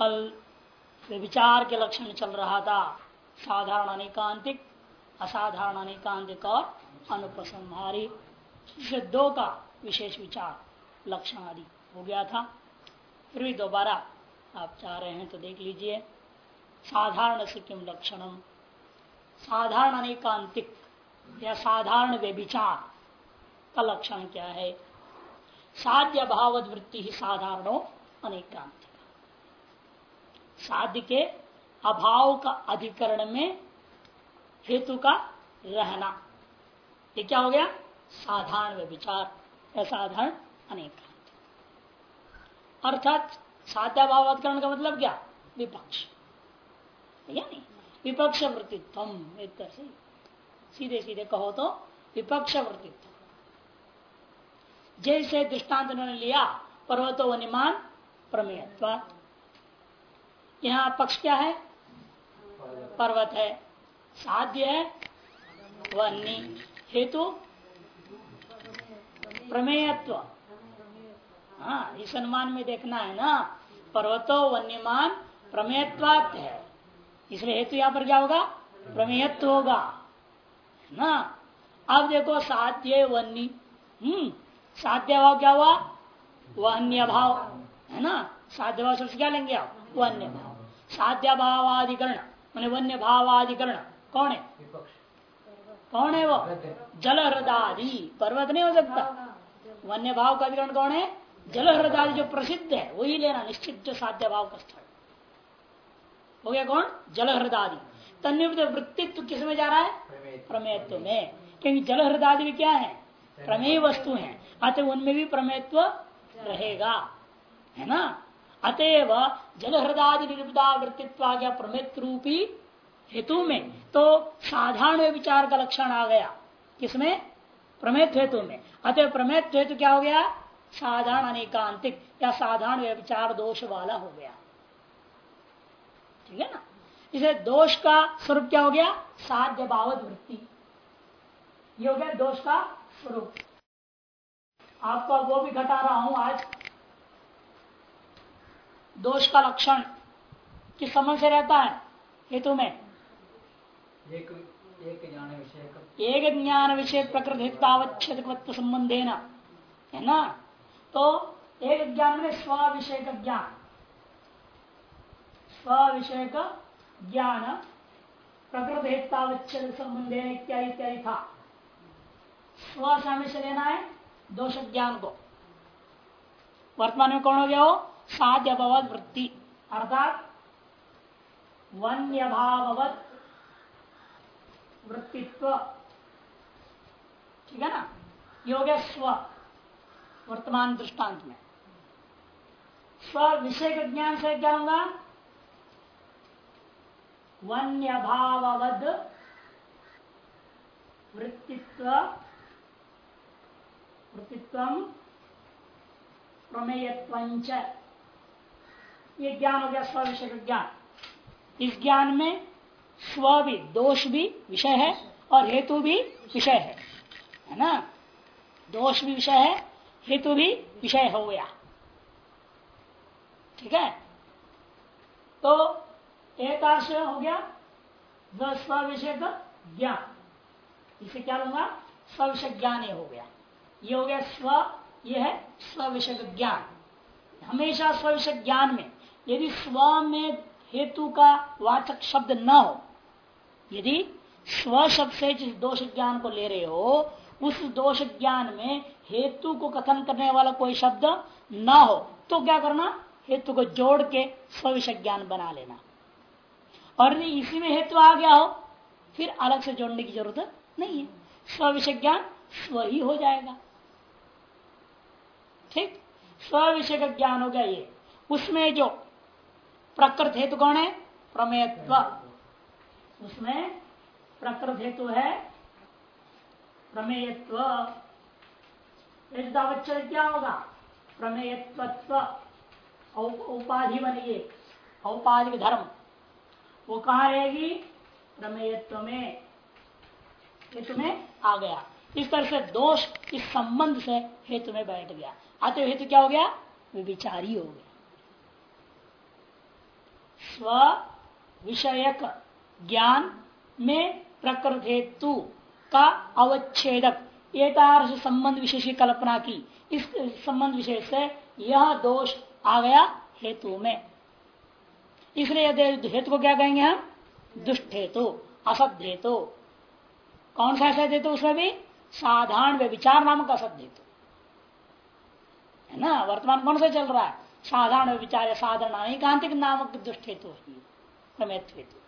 कल विचार के लक्षण चल रहा था। साधारण अनेकांतिक, असाधारण अनेकांतिक और अनुपसंहारी। दो का विशेष विचार, लक्षण आदि हो गया था। फिर भी दोबारा आप चाह रहे हैं तो देख लीजिए। साधारण से किम लक्षणम? साधारण अनेकांतिक या साधारण व्यभिचार का लक्षण क्या है? साध्य भाव वृत्ति ही साधारणो अनेकांतिक साध्य के अभाव का अधिकरण में हेतु का रहना। ये क्या हो गया? साधारण विचार या साधारण अनेकांत अर्थात साध्या भाव अधिकरण का मतलब क्या? विपक्ष। या नहीं, विपक्ष वृत्तित्व एक तरह से सीधे सीधे कहो तो विपक्ष वृत्तित्व। जैसे दृष्टांत उन्होंने लिया, पर्वतो वनिमान प्रमेयत्व यहाँ पक्ष क्या है? पर्वत है। साध्य है। वन्नी हेतु? प्रमेयत्व। हाँ इस अनुमान में देखना है ना। पर्वतो वन्यमान प्रमेयत्वात है। इसलिए हेतु यहाँ पर क्या होगा? प्रमेयत्व होगा। ना? अब देखो, साध्य वन्नी हम्म साध्य भाव क्या हुआ? वन्य भाव है ना? साध्य भाव सबसे क्या लेंगे आप? वन्य भाव साध्य भावाधिकरण मैंने वन्य भावाधिकरण कौन है? कौन है वो? जल हृदादि पर्वत नहीं हो सकता. वन्य भाव का अधिकरण कौन है? जल हृदादि जो प्रसिद्ध है वही लेना निश्चित जो साध्य भाव का स्थल. हो गया कौन? जल हृदादि तन्निवृत्त वृत्तित्व किसमें जा रहा है? प्रमेयत्व. में. क्योंकि जल हृदादि भी क्या है? प्रमेय वस्तु है. अतः उनमें भी प्रमेयत्व रहेगा. है ना? अतएव जल हृदय आ गया प्रमेत रूपी हेतु में तो साधारण विचार का लक्षण आ गया। किसमें? प्रमेत हेतु में। अतः प्रमेत हेतु क्या हो गया? साधारण अनेकांतिक या साधारण विचार दोष वाला हो गया। ठीक है ना? इसे दोष का स्वरूप क्या हो गया? साध्य बावत वृत्ति। ये हो गया दोष का स्वरूप। आपको वो भी घटा रहा हूँ आज। दोष का लक्षण किस समझ से रहता है? हेतु में। एक एक ज्ञान विषय एक ज्ञान विषय प्रकृतिवच्छेद संबंधे न है ना? तो एक ज्ञान में स्व विषय का ज्ञान स्व विषय का ज्ञान प्रकृतिवच्छेद संबंधे इत्यादि इत्यादि था। स्व से लेना है दोष ज्ञान को। वर्तमान में कौन हो गया हो साध्य भवत वृत्ति। अर्थात वन्य भाववत वृत्तित्व। ठीक है ना? ये गया स्व वर्तमान दृष्टांत में। स्व विषय के ज्ञान से क्या होगा? वन्य भाववद वृत्तित्व। वृत्तित्व प्रमेयत्व ये ज्ञान हो गया स्व विषय का ज्ञान। इस ज्ञान में स्व भी, दोष भी विषय है और हेतु भी विषय है। है ना? दोष भी विषय है, हेतु भी विषय हो गया। ठीक है? तो एक आशय हो गया स्व विषय का ज्ञान। इसे क्या लूँगा? स्व विषय ज्ञान ये हो गया। ये हो गया स्व, ये है स्व विषय ज्ञान। हमेशा स्व विषय ज्ञान में यदि स्व में हेतु का वाचक शब्द न हो, यदि स्व शब्द से जिस दोष ज्ञान को ले रहे हो, उस दोष ज्ञान में हेतु को कथन करने वाला कोई शब्द न हो तो क्या करना? हेतु को जोड़ के स्व विषय ज्ञान बना लेना। और यदि इसी में हेतु आ गया हो, फिर अलग से जोड़ने की ज़रूरत नहीं है। स्व विषय ज्ञान स्व ही हो जाएगा। ठीक? स्व विषय का ज्ञान हो गया ये। उसमें जो प्रकृत हेतु कौन है? प्रमेयत्व। उसमें प्रकृत हेतु है प्रमेयत्व। यदावच्छेद क्या होगा? प्रमेयत्व उपाधि बनिए औपाधिक धर्म। वो कहा रहेगी? प्रमेयत्व में। हेतु में आ गया। इस तरह से दोष इस संबंध से हेतु में बैठ गया। अतः हेतु क्या हो गया? विचारी हो गया। स्व विषयक ज्ञान में प्रकृत हेतु का अवच्छेदक। संबंध विशेष की कल्पना की। इस संबंध विशेष से यह दोष आ गया हेतु में। इसलिए हेतु को क्या कहेंगे हम? दुष्ट हेतु असद हेतु कौन सा असद हेतु उसमें भी? साधारण विचार नामक असद हेतु है ना? वर्तमान कौन सा चल रहा है? साधारण विचार साधारण एकांतिक नामक दुष्ट हेतु प्रमेत हेतु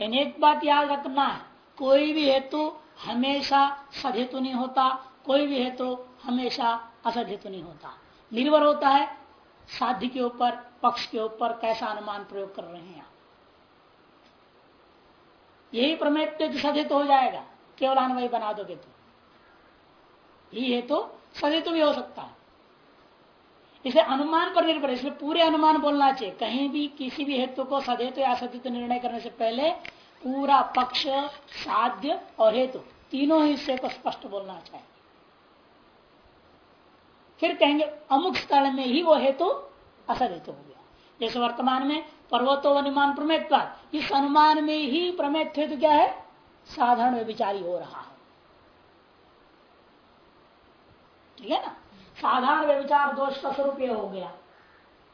एक बात याद रखना है, कोई भी हेतु हमेशा सदहेतु नहीं होता, कोई भी हेतु हमेशा असद हेतु नहीं होता। निर्भर होता है साध्य के ऊपर, पक्ष के ऊपर कैसा अनुमान प्रयोग कर रहे हैं यही प्रमेय सदित हो जाएगा, केवल अनवय बना दोगे तो। ये हेतु सदित भी हो सकता है। इसे अनुमान पर निर्भर इसलिए पूरे अनुमान बोलना चाहिए। कहीं भी किसी भी हेतु को सदैत या असदित निर्णय करने से पहले पूरा पक्ष, साध्य और हेतु, तीनों हिस्से को स्पष्ट बोलना चाहिए। फिर कहेंगे अमुक स्थल में ही वो हेतु असद हेतु हो गया। जैसे वर्तमान में पर्वतो अनुमान प्रमेत इस अनुमान में ही प्रमेत हेतु क्या है? साधारण विचारी हो रहा है। ठीक है ना? साधारण विचार दोष का स्वरूप ये हो गया।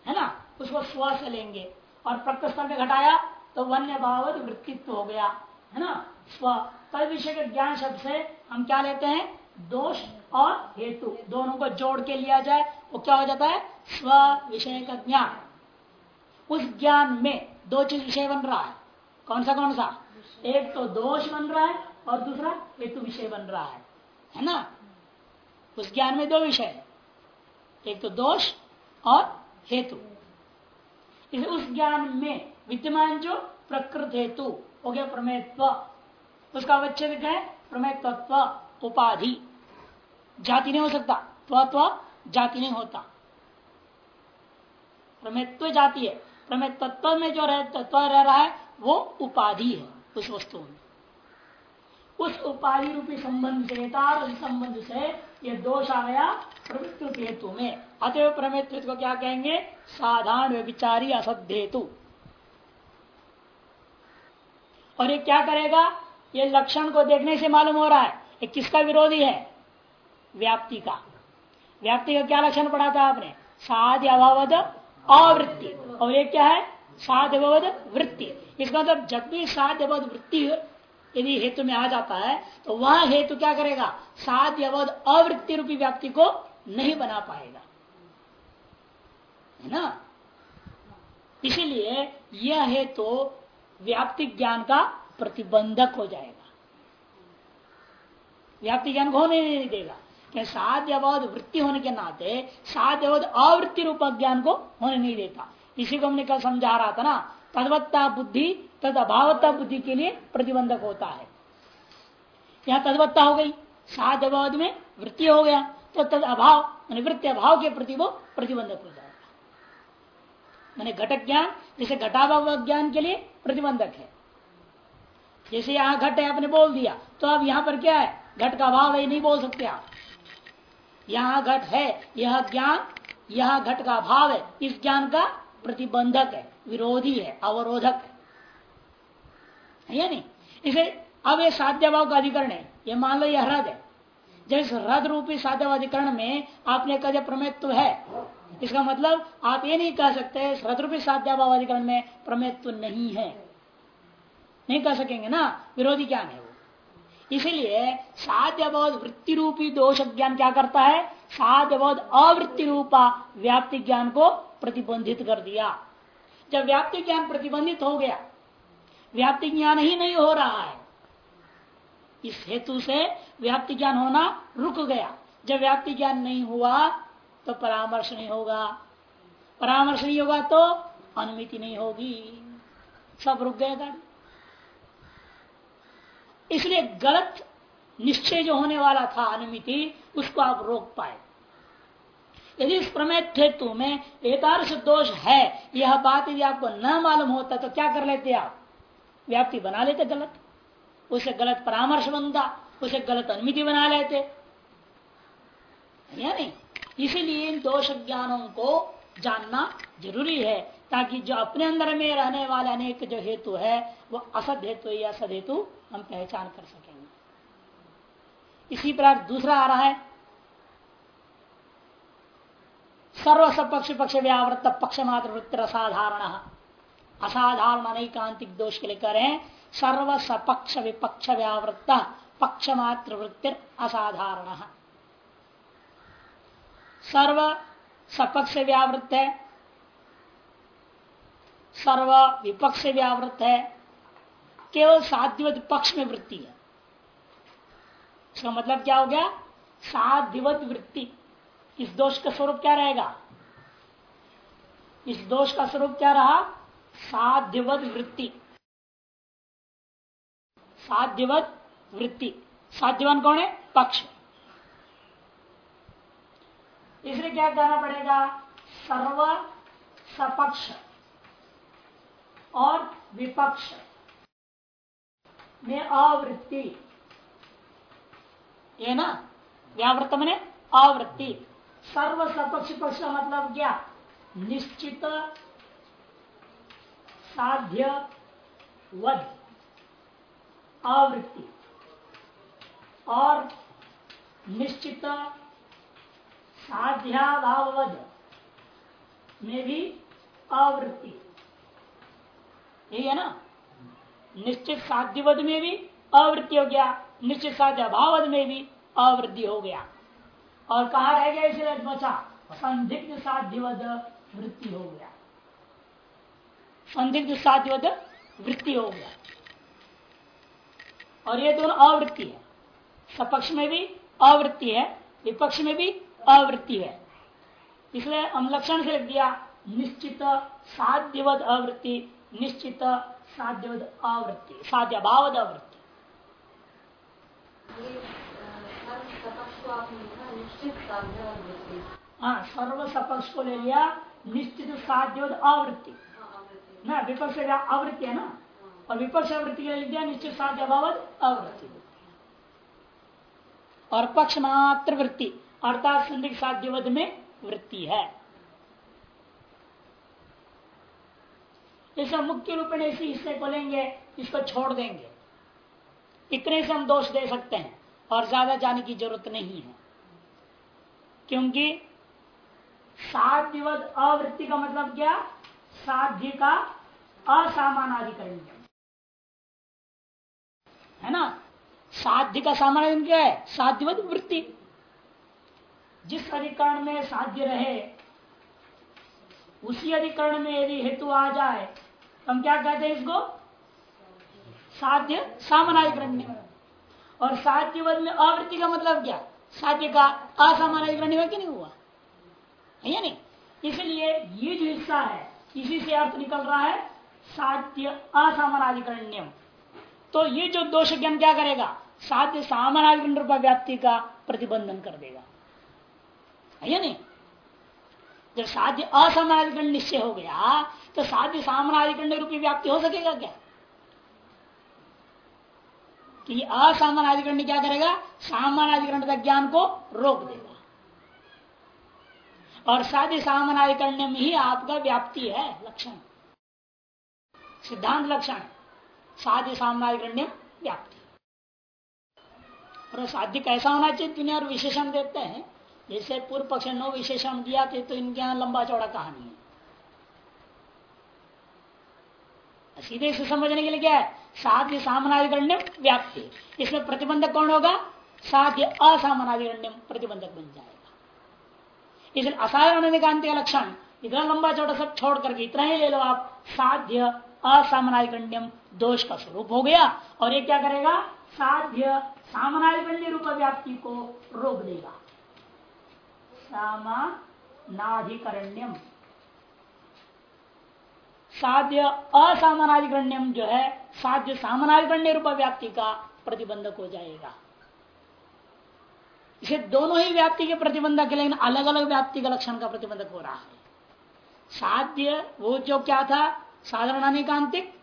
है ना? उसको स्व से लेंगे। और प्रकृष्ट में घटाया तो वन्य भाव वृत्तित्व हो गया। है ना? स्व। तद विषय के ज्ञान शब्द से हम क्या लेते हैं? दोष और हेतु। दोनों को जोड़ के लिया जाए, वो क्या हो जाता है? स्व विषय का ज्ञान। उस ज्ञान में दो चीज़ विषय बन रहा है। कौन सा कौन सा? एक तो दोष बन रहा है और दूसरा हेतु विषय बन रहा है। है ना? उस ज्ञान में दो विषय है। एक तो दोष और हेतु। उस ज्ञान में विद्यमान जो प्रकृत हेतु हो गया प्रमेयत्व। उसका अवच्छेद है प्रमेयत्व उपाधि। जाति नहीं हो सकता त्व जाति नहीं होता। प्रमेत्व जाति है प्रमेत्व में जो रह, रह रहा है वो उपाधि है उस वस्तु में। उस उपाधि रूपी संबंध से संबंध से ये दोष आ गया प्रवृत्ति हेतु में। अतएव प्रमेत्व को क्या कहेंगे? साधारण विचारी असध्येतु और ये क्या करेगा? ये लक्षण को देखने से मालूम हो रहा है। ये किसका विरोधी है? व्याप्ति का। व्याप्ति का क्या लक्षण पढ़ा था आपने? साध्य अभावद अवृत्ति और ये क्या है? अवध वृत्ति। इसका मतलब जब भी अवध वृत्ति यदि हेतु में आ जाता है तो वह हेतु क्या करेगा? साध्य, अवध, अवृत्ति रूपी व्याप्ति को नहीं बना पाएगा। है ना? इसीलिए यह हेतु व्याप्ति ज्ञान का प्रतिबंधक हो जाएगा। व्याप्ति ज्ञान को होने नहीं देगा। कि साध्य, अवध, वृत्ति होने के नाते साध्य, अवध, अवृत्ति रूप ज्ञान को होने नहीं देता। इसी को हमने कल समझा रहा था ना तदवत्ता बुद्धि तद अभावत्ता बुद्धि के लिए प्रतिबंधक होता है। यहाँ तदवत्ता हो गई साध्य अवध में वृत्ति हो गया तो तद अभाव वृत्ति अभाव के प्रति वो प्रतिबंधक हो जाएगा मैंने घटक ज्ञान, जैसे घटाभाव ज्ञान के लिए प्रतिबंधक है। जैसे यहाँ घट है, आपने बोल दिया तो अब यहाँ पर क्या है? घट का अभाव है, नहीं बोल सकते आप। यहाँ घट है, यह ज्ञान, यह घट का अभाव है, इस ज्ञान का प्रतिबंधक है, विरोधी है, अवरोधक है। या नहीं? इसे अब ये साध्य भाव का अधिकरण है, ये मान लो यह रद है। जैसे रद रूपी साध्य अधिकरण में आपने कहा प्रमेत्व है, इसका मतलब आप ये नहीं कह सकते रद रूपी साध्याभाव अधिकरण में प्रमेत्व नहीं है। नहीं कह सकेंगे ना? विरोधी ज्ञान है वो। इसीलिए साध्य बोध वृत्ति रूपी दोष ज्ञान क्या करता है? साध्य बोध अवृत्ति रूपा व्याप्ति ज्ञान को प्रतिबंधित कर दिया। जब व्याप्ति ज्ञान प्रतिबंधित हो गया, व्याप्ति ज्ञान ही नहीं हो रहा है। इस हेतु से व्याप्ति ज्ञान होना रुक गया। जब व्याप्ति ज्ञान नहीं हुआ तो परामर्श नहीं होगा। परामर्श नहीं होगा तो अनुमिति नहीं होगी। सब रुक गाड़ी इसलिए गलत निश्चय जो होने वाला था अनुमिति, उसको आप रोक पाए। यदि इस प्रमेय हेतु में एकादश दोष है, यह बात यदि आपको न मालूम होता तो क्या कर लेते आप? व्याप्ति बना लेते गलत। उसे गलत परामर्श बनता, उसे गलत अनुमिति बना लेते। या नहीं? इसीलिए इन दोष ज्ञानों को जानना ज़रूरी है, ताकि जो अपने अंदर में रहने वाले अनेक जो हेतु है, वो असद हेतु या असद हेतु हम पहचान कर सकेंगे। इसी प्रकार दूसरा आ रहा है सर्व सपक्ष पक्ष व्यावृत पक्ष मात्र वृत्ति असाधारण असाधारण अनेकांतिक दोष के लिए करें सर्व सपक्ष विपक्ष व्यावृत्त पक्ष मात्र वृत्ति असाधारण सर्व सपक्ष व्यावृत्त है सर्व विपक्ष व्यावृत्त है केवल साध्यवत पक्ष में वृत्ति है। इसका मतलब क्या हो गया? साध्यवत वृत्ति इस दोष का स्वरूप क्या रहेगा? इस दोष का स्वरूप क्या रहा? साध्यवत वृत्ति। साध्यवत वृत्ति। साध्यवान कौन है? पक्ष। इसलिए क्या करना पड़ेगा? सर्व सपक्ष और विपक्ष में आवृत्ति। ये ना? व्यावृत्त मैंने आवृत्ति। सर्व सपक्ष पक्ष का मतलब क्या? निश्चित, साध्य वध आवृत्ति। और निश्चित साध्याभाववध में भी आवृत्ति। यही है ना? निश्चित साध्यवध में भी आवृत्ति हो गया, निश्चित साध्य अभावध में भी आवृत्ति हो गया। और कहा रह गया इसलिए बचा संदिग्ध साध्यवध वृत्ति हो गया। संदिग्ध साध्यवध वृत्ति हो गया। और ये दोनों आवृत्ति है। सपक्ष में भी आवृत्ति है, विपक्ष में भी आवृत्ति है। इसलिए हम लक्षण से लिख दिया, निश्चित साध्यवद आवृत्ति निश्चित साध्यवद आवृत्ति साध्य भावद आवृत्ति हाँ सर्व सपक्ष को ले लिया, निश्चित साध्य आवृत्ति। ना, विपक्ष आवृत्ति है ना? और विपक्ष आवृत्ति के लिए निश्चित साध्य अभावत आवृत्ति। और पक्ष मात्र वृत्ति, अर्थात संदिग्ध साध्यवध में वृत्ति है। इसे मुख्य रूप में इसी हिस्से को लेंगे, इसको छोड़ देंगे। इतने से हम दोष दे सकते हैं। और ज़्यादा जाने की ज़रूरत नहीं है। क्योंकि साध्यवद अवृत्ति का मतलब क्या? साध्य का असामानाधिकरण है ना? साध्य का सामान्य क्या है? साध्यवद वृत्ति। जिस अधिकरण में साध्य रहे, उसी अधिकरण में यदि हेतु आ जाए तो हम क्या कहते हैं इसको? साध्य सामानाधिकरण्य और साध्यवद में आवृत्ति का मतलब क्या? साध्य का असामानाधिकरण्य हुआ कि नहीं हुआ? है नहीं? इसलिए ये जो हिस्सा है, इसी से अर्थ निकल रहा है साध्य असामानाधिकरण्यम तो ये जो दोष ज्ञान क्या करेगा? साध्य सामानाधिकरण रूप व्याप्ति का प्रतिबंधन कर देगा। है नहीं? जब साध्य असामानाधिकरण निश्चय हो गया तो साध्य सामानाधिकरण रूपी व्याप्ति हो सकेगा क्या? कि असामानाधिकरण क्या करेगा? सामानाधिकरण का ज्ञान को रोक देगा। और साथ ही साध्य सामानाधिकरण में ही आपका व्याप्ति है, लक्षण। सिद्धांत लक्षण साध्य सामानाधिकरण व्याप्ति। और साध्य कैसा होना चाहिए? दुनिया और विशेषण देते हैं। जैसे पूर्व पक्ष ने नौ विशेषण दिया थे तो इनके यहाँ लंबा चौड़ा कहानी है। सीधे से समझने के लिए क्या है? साध्य सामनाधिकरण्य व्याप्ति। इसमें प्रतिबंधक कौन होगा? साध्य असामनाधिकरण्य प्रतिबंधक बन जाएगा। इसलिए असाधारण का लक्षण, इतना लंबा छोटा सब छोड़ करके इतना ही ले लो आप, साध्य असामनाधिकरण्यम दोष का स्वरूप हो गया, और ये क्या करेगा? साध्य सामनाधिकरण्य रूप व्याप्ति को रोक देगा। सामानाधिकरण्यम। साध्य असामानाधिकरण्यम जो है, साध्य सामानाधिकरण्य रूप व्याप्ति का प्रतिबंधक हो जाएगा। इसे दोनों ही व्याप्ति के प्रतिबंधक लेकिन अलग अलग व्याप्ति का लक्षण का प्रतिबंधक हो रहा है। साध्य, वो जो क्या था? साधारण अनेकांतिक,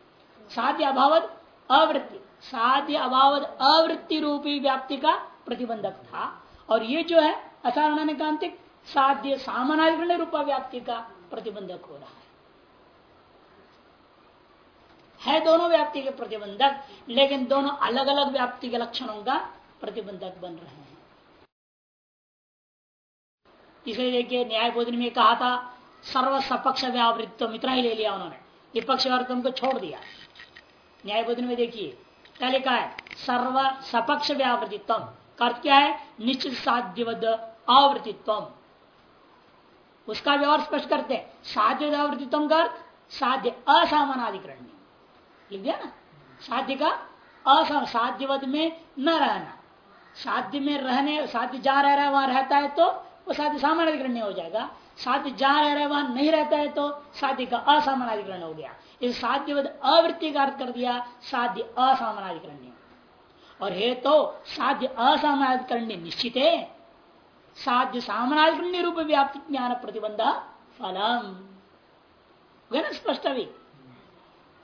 साध्य अभावत अवृत्ति। साध्य अभावत अवृत्ति रूपी व्याप्ति का प्रतिबंधक था। और ये जो है, असाधारण अनेकांतिक, साध्य सामानाधिकरण रूप व्याप्ति का प्रतिबंधक हो रहा है। है दोनों व्याप्ति के प्रतिबंधक, लेकिन दोनों अलग अलग व्याप्ति के लक्षणों का प्रतिबंधक बन रहे हैं। इसलिए देखिए न्याय बोधन में कहा था सर्व सपक्ष व्यावृत्व इतना ही ले लिया उन्होंने। विपक्ष वर्तन को छोड़ दिया। न्याय बोधन में देखिए, क्या लिखा है? सर्व सपक्ष व्यावृतित्व अर्थ क्या है? निश्चित साध्यवद आवृत्तित्व उसका व्यवहार स्पष्ट करते हैं। साध्य आवृत्तित्व का अर्थ साध्य असामानाधिकरण लिख दिया ना? साध्य का असम साध्यवद में न रहना। साध्य में रहने, साध्य जहाँ रह रहा है, वहाँ रहता है तो वो साध्य सामानाधिकरण हो जाएगा। साध्य जहाँ रह रहा है, वहाँ नहीं रहता है तो साध्य का असामानाधिकरण हो गया। इस साध्यवद अवृत्ति का अर्थ कर दिया, साध्य असामानाधिकरण और हे तो साध्य असामानाधिकरण निश्चित है। साध्य सामानाधिकरण रूप व्याप्ति ज्ञान प्रतिबंध फलम। स्पष्ट अभी।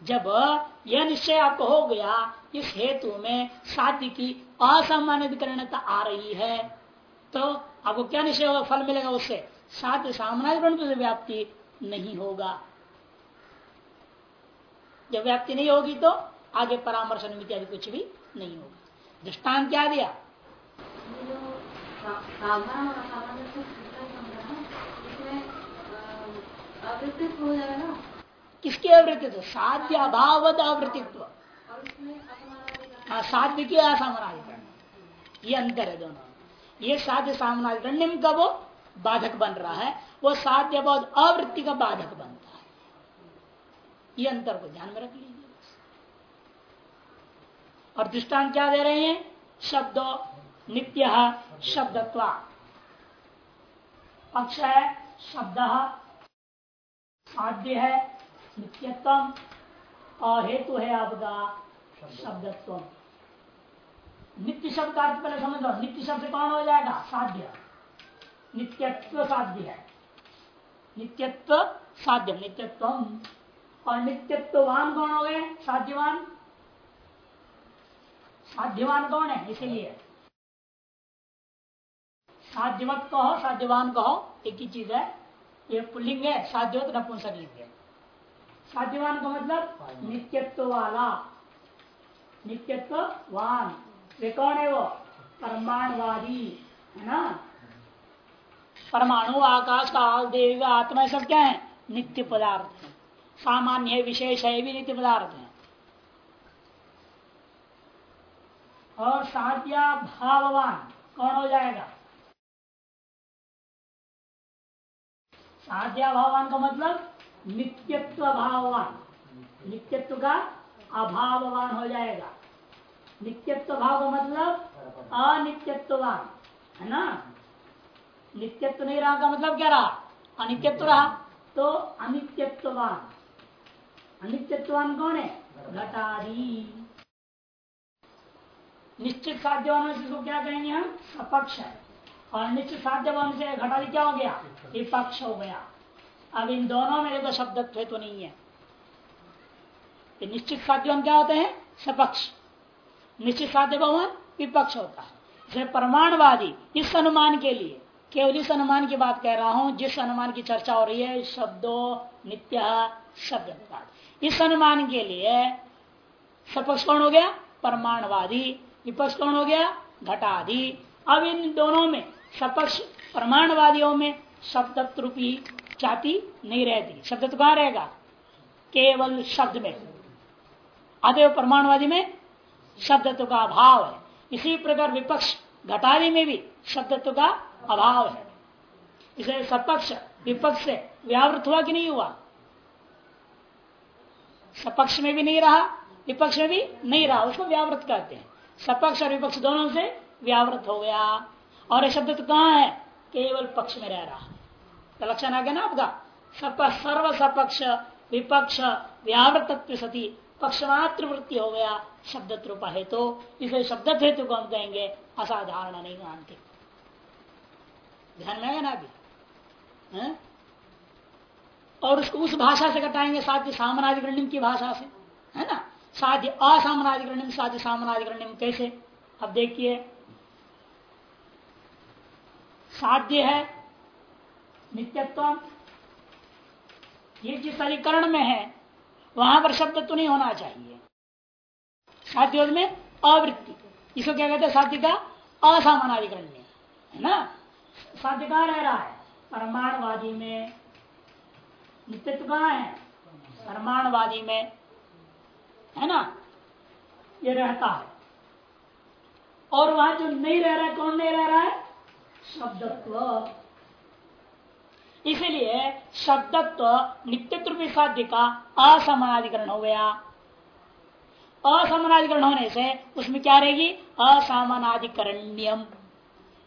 जब यह निश्चय आपको हो गया, इस हेतु में साध्य की असामान्यकरणता आ रही है तो आपको क्या निश्चय होगा, फल मिलेगा उससे? साध्य सामान्यकरण तो व्याप्ति नहीं होगा। जब व्याप्ति नहीं होगी तो आगे परामर्श इत्यादि कुछ भी नहीं होगा। दृष्टान क्या दिया? किसकी आवृत्तित्व साध्य अभावत आवृत्तित्व। हाँ साध्य की असामनाधिकरण ये अंतर है दोनों। ये साध्य सामनाधिकरण का वो बाधक बन रहा है, वो साध्य बहुत अवृत्ति का बाधक बनता है। ये अंतर को ध्यान में रख लीजिए। और दृष्टांत क्या दे रहे हैं? शब्द नित्य शब्दत्वा। पक्ष है, शब्द साध्य है नित्यत्व और हेतु है आपका शब्दत्व नित्य शब्द का पहले समझ लो नित्य शब्द कौन हो जाएगा? साध्य। नित्यत्व साध्य है। नित्यत्व साध्य नित्यत्व और नित्यत्ववान कौन हो गए? साध्यवान। साध्यवान कौन है? इसीलिए। साध्यवत कहो, साध्यवान कहो, एक ही चीज़ है। ये पुलिंग है, साध्यवत नपुंसक लिंग है। साध्यवान का मतलब नित्यत्व वाला नित्यत्ववान। वे कौन है वो? परमाणुवादी है ना? परमाणु आकाश काल देव आत्मा सब क्या है? नित्य पदार्थ है। सामान्य विशेष है भी नित्य पदार्थ है। और साध्या भाववान कौन हो जाएगा? साध्या भाववान का मतलब नित्यत्व भाववान नित्यत्व का? अभाववान हो जाएगा। नित्यत्व भाव का मतलब अनित्यत्ववान, है ना? नित्यत्व नहीं रहा का मतलब क्या रहा? अनित्यत्व रहा। तो अनित्यत्ववान। अनित्यत्ववान कौन है? घटारी निश्चित साध्यवान से इसको क्या कहेंगे हम? सपक्ष है। और निश्चित साध्यवान से घटारी क्या हो गया? विपक्ष हो गया। अब इन दोनों में देखो शब्दत्व तो नहीं है। ये निश्चित साध्य क्या होते हैं? सपक्ष। निश्चित साध्य भवन विपक्ष होता है। जैसे प्रमाणवादी, इस अनुमान के लिए, केवल इस अनुमान की बात कह रहा हूँ, जिस अनुमान की चर्चा हो रही है, शब्दों, नित्य, शब्द इस अनुमान के लिए सपक्ष कौन हो गया? परमाणवादी। विपक्ष कौन हो गया? घटाधि अब इन दोनों में, सपक्ष प्रमाणवादियों में शब्द रूपी जाति नहीं रहती। शब्द तो कहा रहेगा? केवल शब्द में। अतएव परमाणुवादी में शब्दत्व का अभाव है। इसी प्रकार विपक्ष घटारी में भी शब्दत्व का अभाव है। इसे सपक्ष, विपक्ष से व्यावृत हुआ कि नहीं हुआ? सपक्ष में भी नहीं रहा, विपक्ष में भी नहीं रहा। उसको व्यावृत कहते हैं। सपक्ष और विपक्ष दोनों से व्यावृत हो गया। और यह शब्द तो कहाँ है? केवल पक्ष में रह रहा। तो लक्षण आ गया ना आपका? सबका सर्व सपक्ष, विपक्ष व्यावृत सती पक्षमात्र वृत्ति हो गया शब्द रूपा है तो इसे शब्द हेतु को हम कहेंगे, असाधारण नहीं मानते। ध्यान में है ना अभी? और उसको उस भाषा से घटाएँगे, साध्य सामनाधिकरणिम की भाषा से। है ना? साध्य असामनाधिकरणिम साध्य सामनाधिकरणिम कैसे? अब देखिए। साध्य है नित्यत्व। ये जिस अधिकरण में है, वहाँ पर शब्द तो नहीं होना चाहिए। साध्य में अवृत्ति इसको क्या कहते हैं? साध्य का असामानाधिकरण्य है ना? साध्य कहा रह रहा है? परमाणवादी में। नित्यत्व कहा है? परमाणवादी में। है ना? ये रहता है। और वहाँ जो नहीं रह रहा है, कौन नहीं रह रहा है? शब्दत्व। इसलिए शब्दत्व नित्यत्व साध्य का असमानाधिकरण हो गया। असमानाधिकरण होने से उसमें क्या रहेगी? असामानाधिकरण्यम।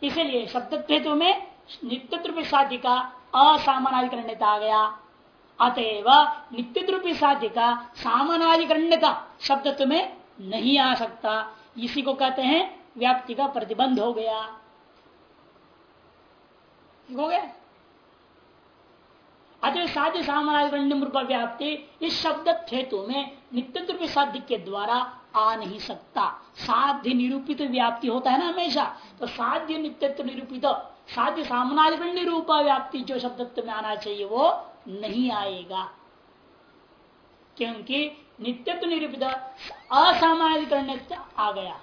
इसलिए शब्दत्व हेतु में नित्यत्व साध्य का असामानाधिकरण्यता आ गया। अतएव नित्य साध्य का सामानाधिकरण्यता शब्दत्व में नहीं आ सकता। इसी को कहते हैं व्याप्ति का प्रतिबंध हो गया। हो गया? अतः साध्य सामान्य रूप व्याप्ति, इस शब्द हेतु में नित्य साध्य के द्वारा आ नहीं सकता। साध्य निरूपित व्याप्ति होता है ना हमेशा? तो साध्य नित्यत्व निरूपित, साध्य सामान्य रूप व्याप्ति जो शब्दत्व में आना चाहिए वो नहीं आएगा। क्योंकि नित्यत्व निरूपित असामान्यकरण आ गया।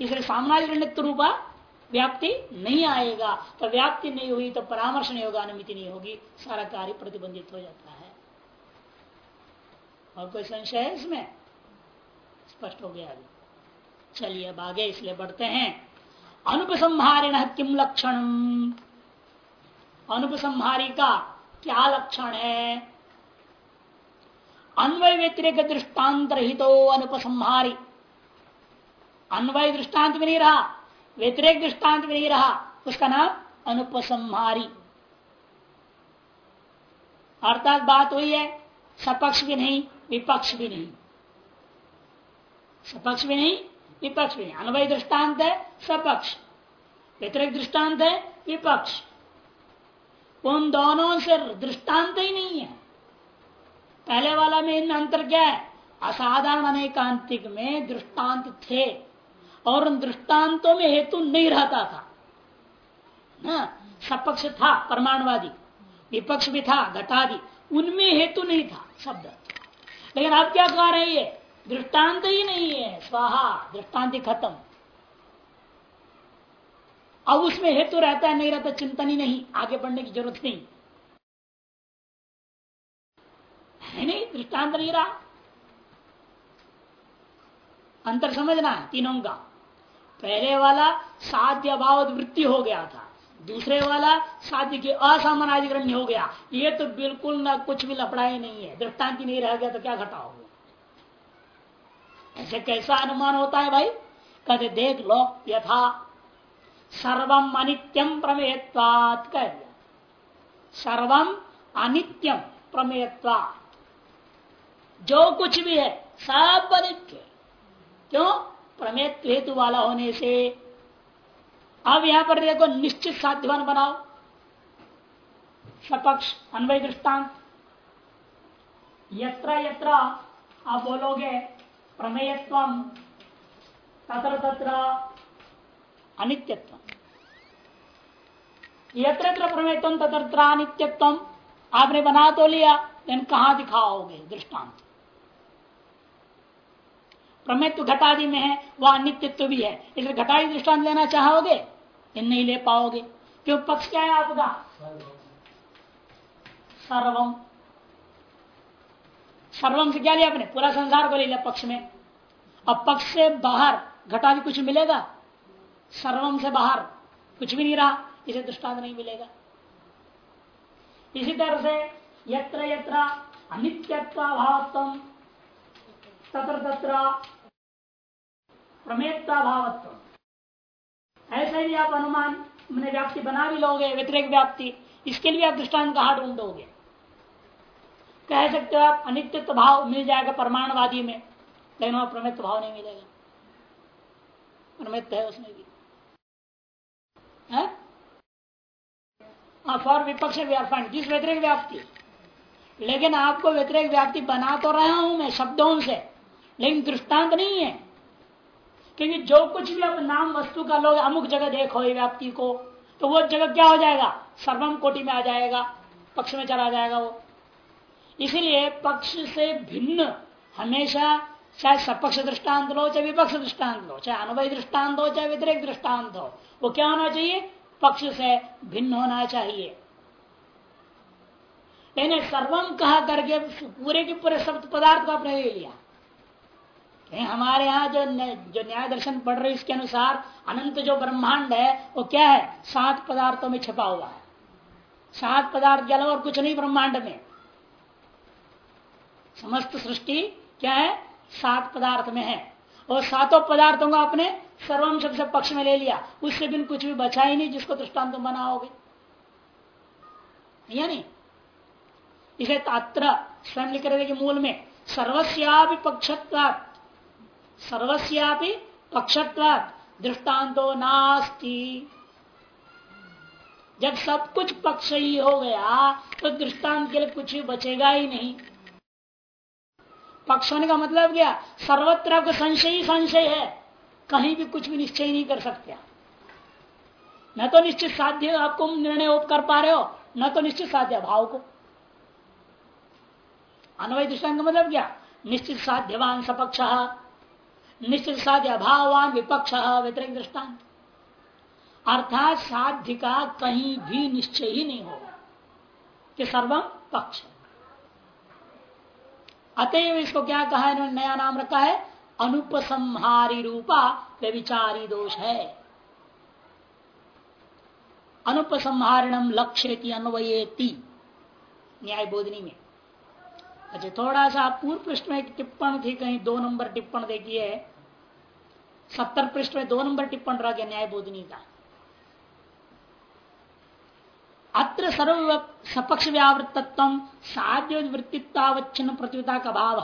इसलिए सामान्यकरण रूपा व्याप्ति नहीं आएगा तो व्याप्ति नहीं हुई तो परामर्श नहीं होगा अनुमिति नहीं होगी सारा कार्य प्रतिबंधित हो जाता है और कोई संशय है इसमें? स्पष्ट हो गया अभी। चलिए, अब आगे इसलिए बढ़ते हैं। अनुपसंहारिण किम लक्षण अनुपसंहारी का क्या लक्षण है? अन्वय व्यतिरिक दृष्टांत रहित अनुपसंहारी। अन्वय दृष्टांत भी नहीं रहा। व्यतिरेक दृष्टांत भी नहीं रहा। उसका नाम अनुपसंहारी। अर्थात बात हुई है, सपक्ष भी नहीं, विपक्ष भी नहीं। सपक्ष भी नहीं, विपक्ष भी नहीं। अनवय दृष्टांत है, सपक्ष। व्यतिरिक दृष्टांत है, विपक्ष। उन दोनों से दृष्टांत ही नहीं है। पहले वाला में इनमें अंतर क्या है? असाधारण अनेकांतिक में दृष्टांत थे। और उन दृष्टांतों में हेतु नहीं रहता था। ना, सपक्ष था, परमाणुवादी। विपक्ष भी था, घटादि। उनमें हेतु नहीं था शब्द। लेकिन आप क्या कह रहे हैं दृष्टांत ही नहीं है। स्वाहा, दृष्टांत खत्म। अब उसमें हेतु रहता है, नहीं रहता, चिंतन ही नहीं। आगे बढ़ने की ज़रूरत नहीं। है नहीं, दृष्टांत नहीं रहा। अंतर समझना है, तीनों का। पहले वाला साध्य अभाव वृत्ति हो गया था। दूसरे वाला साध्य की असामानाधिकरण हो गया। ये तो बिल्कुल ना कुछ भी लपड़ा ही नहीं है। दृष्टांति नहीं रह गया तो क्या घटा होगा ऐसे कैसा अनुमान होता है भाई? कहते, देख लो, यथा सर्वम अनित्यम प्रमेयत्वात कह दिया। सर्वम अनित्यम प्रमेयत्वात। जो कुछ भी है, सब अनित्य क्यों? प्रमेत हेतु वाला होने से, अब यहाँ पर देखो निश्चित साध्यवान बनाओ। सपक्ष अन्वय दृष्टांत। यत्र यत्र, आप बोलोगे प्रमेयत्व तत्र तत्र, अनित्यत्व। यत्र प्रमेयत्व तत्र अनित्यत्व, आपने बना तो लिया लेकिन कहा दिखाओगे दृष्टांत? प्रमेत्व घटादि में है, वह अनित्यत्व भी है। इसलिए घटादि दृष्टांत लेना चाहोगे इन नहीं ले पाओगे। क्यों पक्ष क्या है आपका? सर्वम। सर्वम से क्या लिया आपने? पूरा संसार को ले लिया पक्ष में। अब पक्ष से बाहर घटादि कुछ मिलेगा? सर्वम से बाहर कुछ भी नहीं रहा, इसे दृष्टांत नहीं मिलेगा। इसी तरह से यत्र यत्र अनित्यत्व भावत्म तत्र तत्र प्रमेयता भावत्व ऐसे ही आप अनुमान मैंने व्याप्ति बना भी लोगे, व्यतिरिक व्याप्ति। इसके लिए आप दृष्टांत कहा ढूंढोगे? कह सकते हो आप अनित्य भाव मिल जाएगा परमाणुवादी में, लेकिन वहाँ प्रमेत भाव नहीं मिलेगा। प्रमेत है उसमें भी। फॉर विपक्ष व्यापार जिस व्यतिरिक व्याप्ति। लेकिन आपको व्यतिरिक व्याप्ति बना तो रहा हूँ मैं शब्दों से, लेकिन दृष्टांत नहीं है। क्योंकि जो कुछ भी आप नाम वस्तु का लोग, अमुक जगह देखो व्याप्ति को तो वो जगह क्या हो जाएगा? सर्वम कोटि में आ जाएगा, पक्ष में चला जाएगा वो। इसलिए पक्ष से भिन्न, हमेशा चाहे सपक्ष दृष्टांत लो, चाहे विपक्ष दृष्टांत लो, चाहे अनुभवी दृष्टांत हो, चाहे व्यतिरिक दृष्टांत हो, वो क्या होना चाहिए? पक्ष से भिन्न होना चाहिए। यानी सर्वम कहा करके पूरे के पूरे शब्द पदार्थ को आपने ले लिया। हमारे यहाँ जो जो न्याय दर्शन पढ़ रहे इसके अनुसार अनंत जो ब्रह्मांड है, वो क्या है? सात पदार्थों में छपा हुआ है। सात पदार्थ के अलावा और कुछ नहीं ब्रह्मांड में। समस्त सृष्टि क्या है? सात पदार्थ में है। और सातों पदार्थों को आपने सर्वम शब्द पक्ष में ले लिया। उससे बिन कुछ भी बचा ही नहीं, जिसको दृष्टांत बनाओगे या नहीं इसे तात्र स्वयं लिख रहे मूल में सर्वस्या पक्षत्वात्। सर्वस्यापि पक्षत्वात् दृष्टांतो नास्ती। जब सब कुछ पक्ष ही हो गया तो दृष्टांत के लिए कुछ भी बचेगा ही नहीं। पक्ष होने का मतलब क्या? सर्वत्र आपका संशय ही संशय है। कहीं भी कुछ भी निश्चय नहीं कर सकते न तो निश्चित साध्य आपको निर्णय कर पा रहे हो, न तो निश्चित साध्य भाव को। अनवय दृष्टांत का मतलब क्या? निश्चित साध्यवान सपक्ष निश्चित साध्य अभाववान विपक्ष व्यतिरिक दृष्टांत। अर्थात साध्य का कहीं भी निश्चय ही नहीं होगा। कि सर्वम पक्ष। अतएव इसको क्या कहा इन्होंने? नया नाम रखा है, अनुपसंहारी रूपा व्यविचारी दोष है। अनुपसंहारणम लक्ष्य अन्वयेती न्याय बोधनी में। अच्छा थोड़ा सा पूर्व पृष्ठ में एक टिप्पण थी, कहीं दो नंबर टिप्पण देखिए। सत्तर पृष्ठ में दो नंबर टिप्पण रह गया न्याय बोधनी का। अत्र सर्व सपक्ष व्यावृत्तत्व साध्य वृत्तित्वावच्छिन्न प्रतियोगिता का भाव।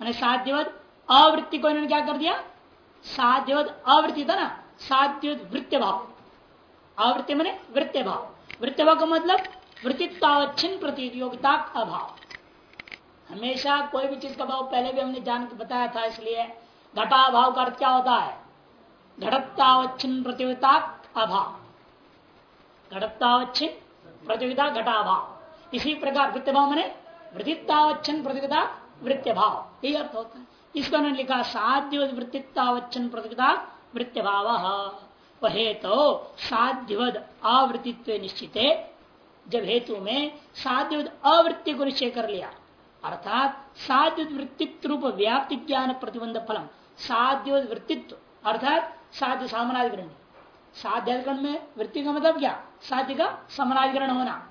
मैंने साध्यवद अवृत्ति को इन्होंने क्या कर दिया? साध्यवद अवृत्ति था ना? साध्य वृत्ति भाव। अवृत्ति मैंने वृत्ति भाव। वृत्ति भाव का मतलब वृत्तित्वावच्छिन्न प्रतियोगिता का भाव। हमेशा कोई भी चीज़ का भाव पहले भी हमने जान बताया था, इसलिए घटा भाव का अर्थ क्या होता है? घटत्तावच्छिन्न प्रतियोगिता अभाव। घटत्तावच्छिन्न प्रतियोगिता घटाभाव। इसी प्रकार वृत्त भाव मैंने वृत्तितावच्छिन्न प्रतियोगिता वृत्त भाव यही अर्थ होता है। इसको उन्होंने लिखा, साध्य वृत्तितावच्छिन्न प्रतियोगिता वृत्त भाव वह तो साध्यवद आवृत्तित्व निश्चित। जब हेतु में साध्य अवृत्ति को निश्चय कर लिया अर्थात साध्य वृत्तित्व रूप व्याप्ति ज्ञान प्रतिबंध फलम। साध्य वृत्तित्व, अर्थात साध्य सामनाधिकरण। साध्याधिकरण में वृत्ति का मतलब क्या? साध्य का समानाधिकरण होना।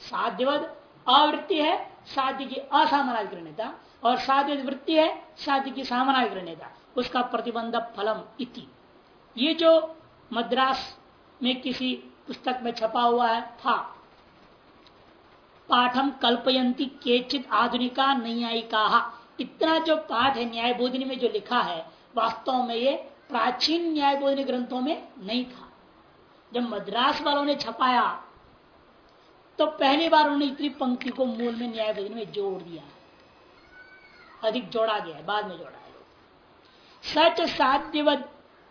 साध्यवद अवृत्ति है, साध्य की असामानाधिकरणता और साध्य वृत्ति है, साध्य की सामानाधिकरणता उसका प्रतिबंध फलम इति। ये जो मद्रास में किसी पुस्तक में छपा हुआ है था पाठम कल्पयंती केचित आधुनिका न्यायिका। इतना जो पाठ है न्याय बोधनी में जो लिखा है, वास्तव में ये प्राचीन न्याय बोधनी ग्रंथों में नहीं था। जब मद्रास वालों ने छपाया तो पहली बार उन्होंने इतनी पंक्ति को मूल में न्याय बोधनी में जोड़ दिया। अधिक जोड़ा गया है, बाद में जोड़ा है सच साध्यवद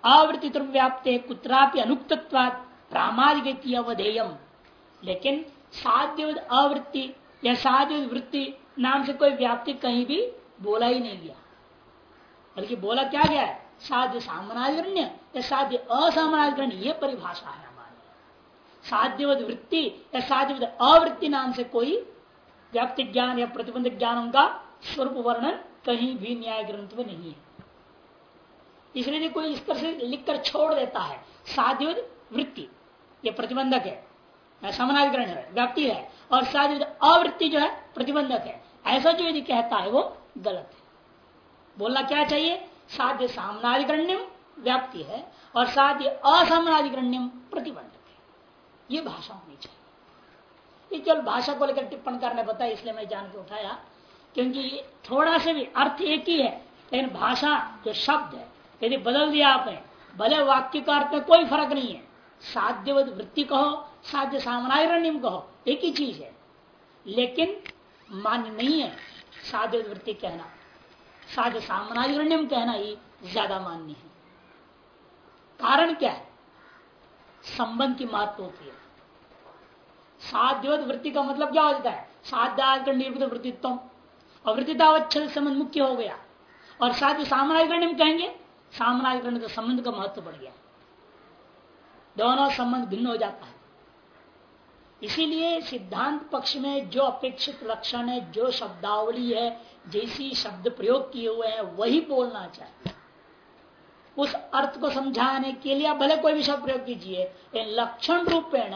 आवृत्ति व्याप्त कुत्रापि अनुक्तत्वाद प्रामाणिक अवधेयम लेकिन साध्य अवृत्ति या साध्य वृत्ति नाम से कोई व्याप्ति कहीं भी बोला ही नहीं गया। बल्कि बोला क्या गया है? साध्य सामनाधिकरण्य या साध्य असामनाधिकरण्य ये परिभाषा है हमारी। साध्यवद वृत्ति या साध्यवद अवृत्ति नाम से कोई व्याप्ति ज्ञान या प्रतिबंध ज्ञान का स्वरूप वर्णन कहीं भी न्याय ग्रंथ में नहीं है। इसलिए कोई इस तरह से लिखकर छोड़ देता है साध्यवद वृत्ति, ये प्रतिबंधक है समानाधिकरण है, व्याप्ति है, और साध्य अवृत्ति जो है, प्रतिबंधक है। ऐसा जो यदि कहता है वो गलत है। बोलना क्या चाहिए? साध्य सामनाधिकरण्यम व्याप्ति है, और साध्य असामनाधिकरण्यम प्रतिबंधक है। ये भाषा होनी चाहिए। ये केवल भाषा को लेकर टिप्पण करने बताया, इसलिए मैं जान के उठाया, क्योंकि थोड़ा से भी अर्थ एक ही है, लेकिन भाषा जो शब्द है, यदि बदल दिया आपने, भले वाक्य का अर्थ में कोई फ़र्क नहीं है साध्यवत वृत्ति कहो, साध्य सामनायरण्यम कहो, एक ही चीज़ है। लेकिन मान्य नहीं है साध्य वृत्ति कहना। साध्य सामनायरण्यम कहना ही ज़्यादा मान्य है। कारण क्या है? संबंध की महत्व होती है। साध्यवत वृत्ति का मतलब क्या हो? जाता है साध्याकर निर्मित वृत्तित्व और वृत्तितावच्छेद संबंध मुख्य हो गया। और साध्य साम्राज्यकरण कहेंगे साम्राज्यकरण का संबंध का महत्व बढ़ गया। दोनों संबंध भिन्न हो जाता है। इसीलिए सिद्धांत पक्ष में जो अपेक्षित लक्षण है, जो शब्दावली है, जैसी शब्द प्रयोग किए हुए हैं, वही बोलना चाहिए। उस अर्थ को समझाने के लिए भले कोई भी शब्द प्रयोग कीजिए लक्षण रूपेण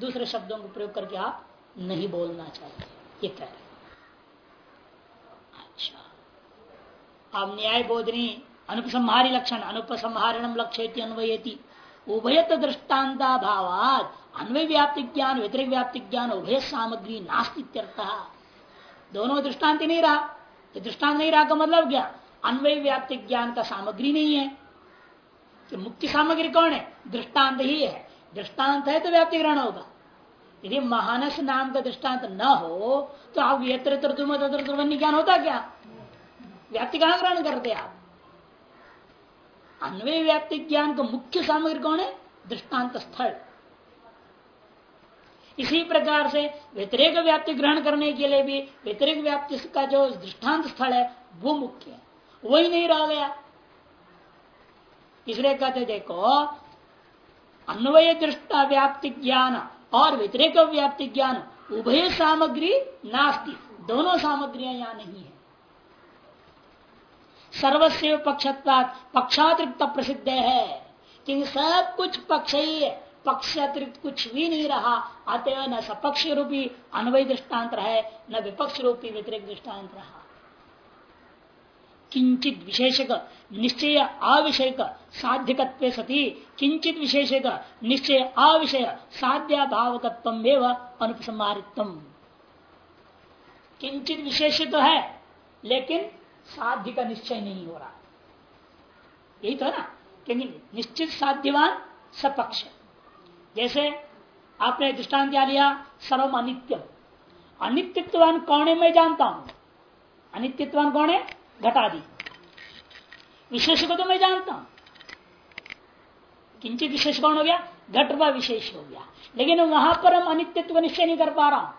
दूसरे शब्दों को प्रयोग करके आप नहीं बोलना चाहिए। ये कह रहे अच्छा। अब न्याय बोधनी अनुपसंहारी लक्षण अनुपसंहारणम लक्ष्य अन्वयती। उभयत दृष्टान्ता भावात अन्वय व्याप्ति ज्ञान व्यतिरिक व्याप्ति ज्ञान उभय सामग्री नास्ती दोनों दृष्टांत नहीं रहा। ये दृष्टांत नहीं रहा का मतलब क्या? अन्वय व्याप्ति ज्ञान का सामग्री नहीं है। कि मुख्य सामग्री कौन है? दृष्टांत ही है। दृष्टांत है तो व्याप्ति ग्रहण होगा। यदि महानस नाम का दृष्टांत न हो तो आप यत्र ज्ञान होता क्या? व्याप्ति कहाँ ग्रहण करते आप? अन्वय व्याप्ति ज्ञान का मुख्य सामग्री कौन है? दृष्टांत स्थल। इसी प्रकार से व्यतिरेक व्याप्ति ग्रहण करने के लिए भी व्यतिरिक व्याप्ति का जो दृष्टांत स्थल है, वो मुख्य है। वही नहीं रह गया। इसलिए कहते देखो, अन्वय दृष्टा व्याप्ति ज्ञान और व्यतिरेक व्याप्ति ज्ञान, उभय सामग्री नास्ती। दोनों सामग्रियाँ यहाँ नहीं है। सर्वस्व पक्षत्वात पक्षातिरिक्त प्रसिद्ध है। क्योंकि सब कुछ पक्ष ही है पक्ष अतिरिक्त कुछ भी नहीं रहा। अतः न सपक्ष रूपी अन्वय दृष्टांत रहे, न विपक्ष रूपी व्यतिरिक्त दृष्टांत रहा। किंचित विशेषक निश्चय आविषयक साध्यक सती, किंचित विशेषक निश्चय अविषय साध्या भावकत्व अनुपसंहारित्व किंचित विशेष तो है, लेकिन साध्य का निश्चय नहीं हो रहा। यही तो है ना? क्योंकि निश्चित साध्यवान सपक्ष जैसे आपने दृष्टान क्या लिया? सर्व अनित्यम। अनित्यत्वान कौन है मैं जानता हूँ। अनित्यत्वान कौन है? घटादि। विशेष को तो मैं जानता हूँ। किंचित विशेष कौन हो गया? घट व विशेष हो गया। लेकिन वहाँ पर हम अनित्यत्व निश्चय नहीं कर पा रहा हूँ।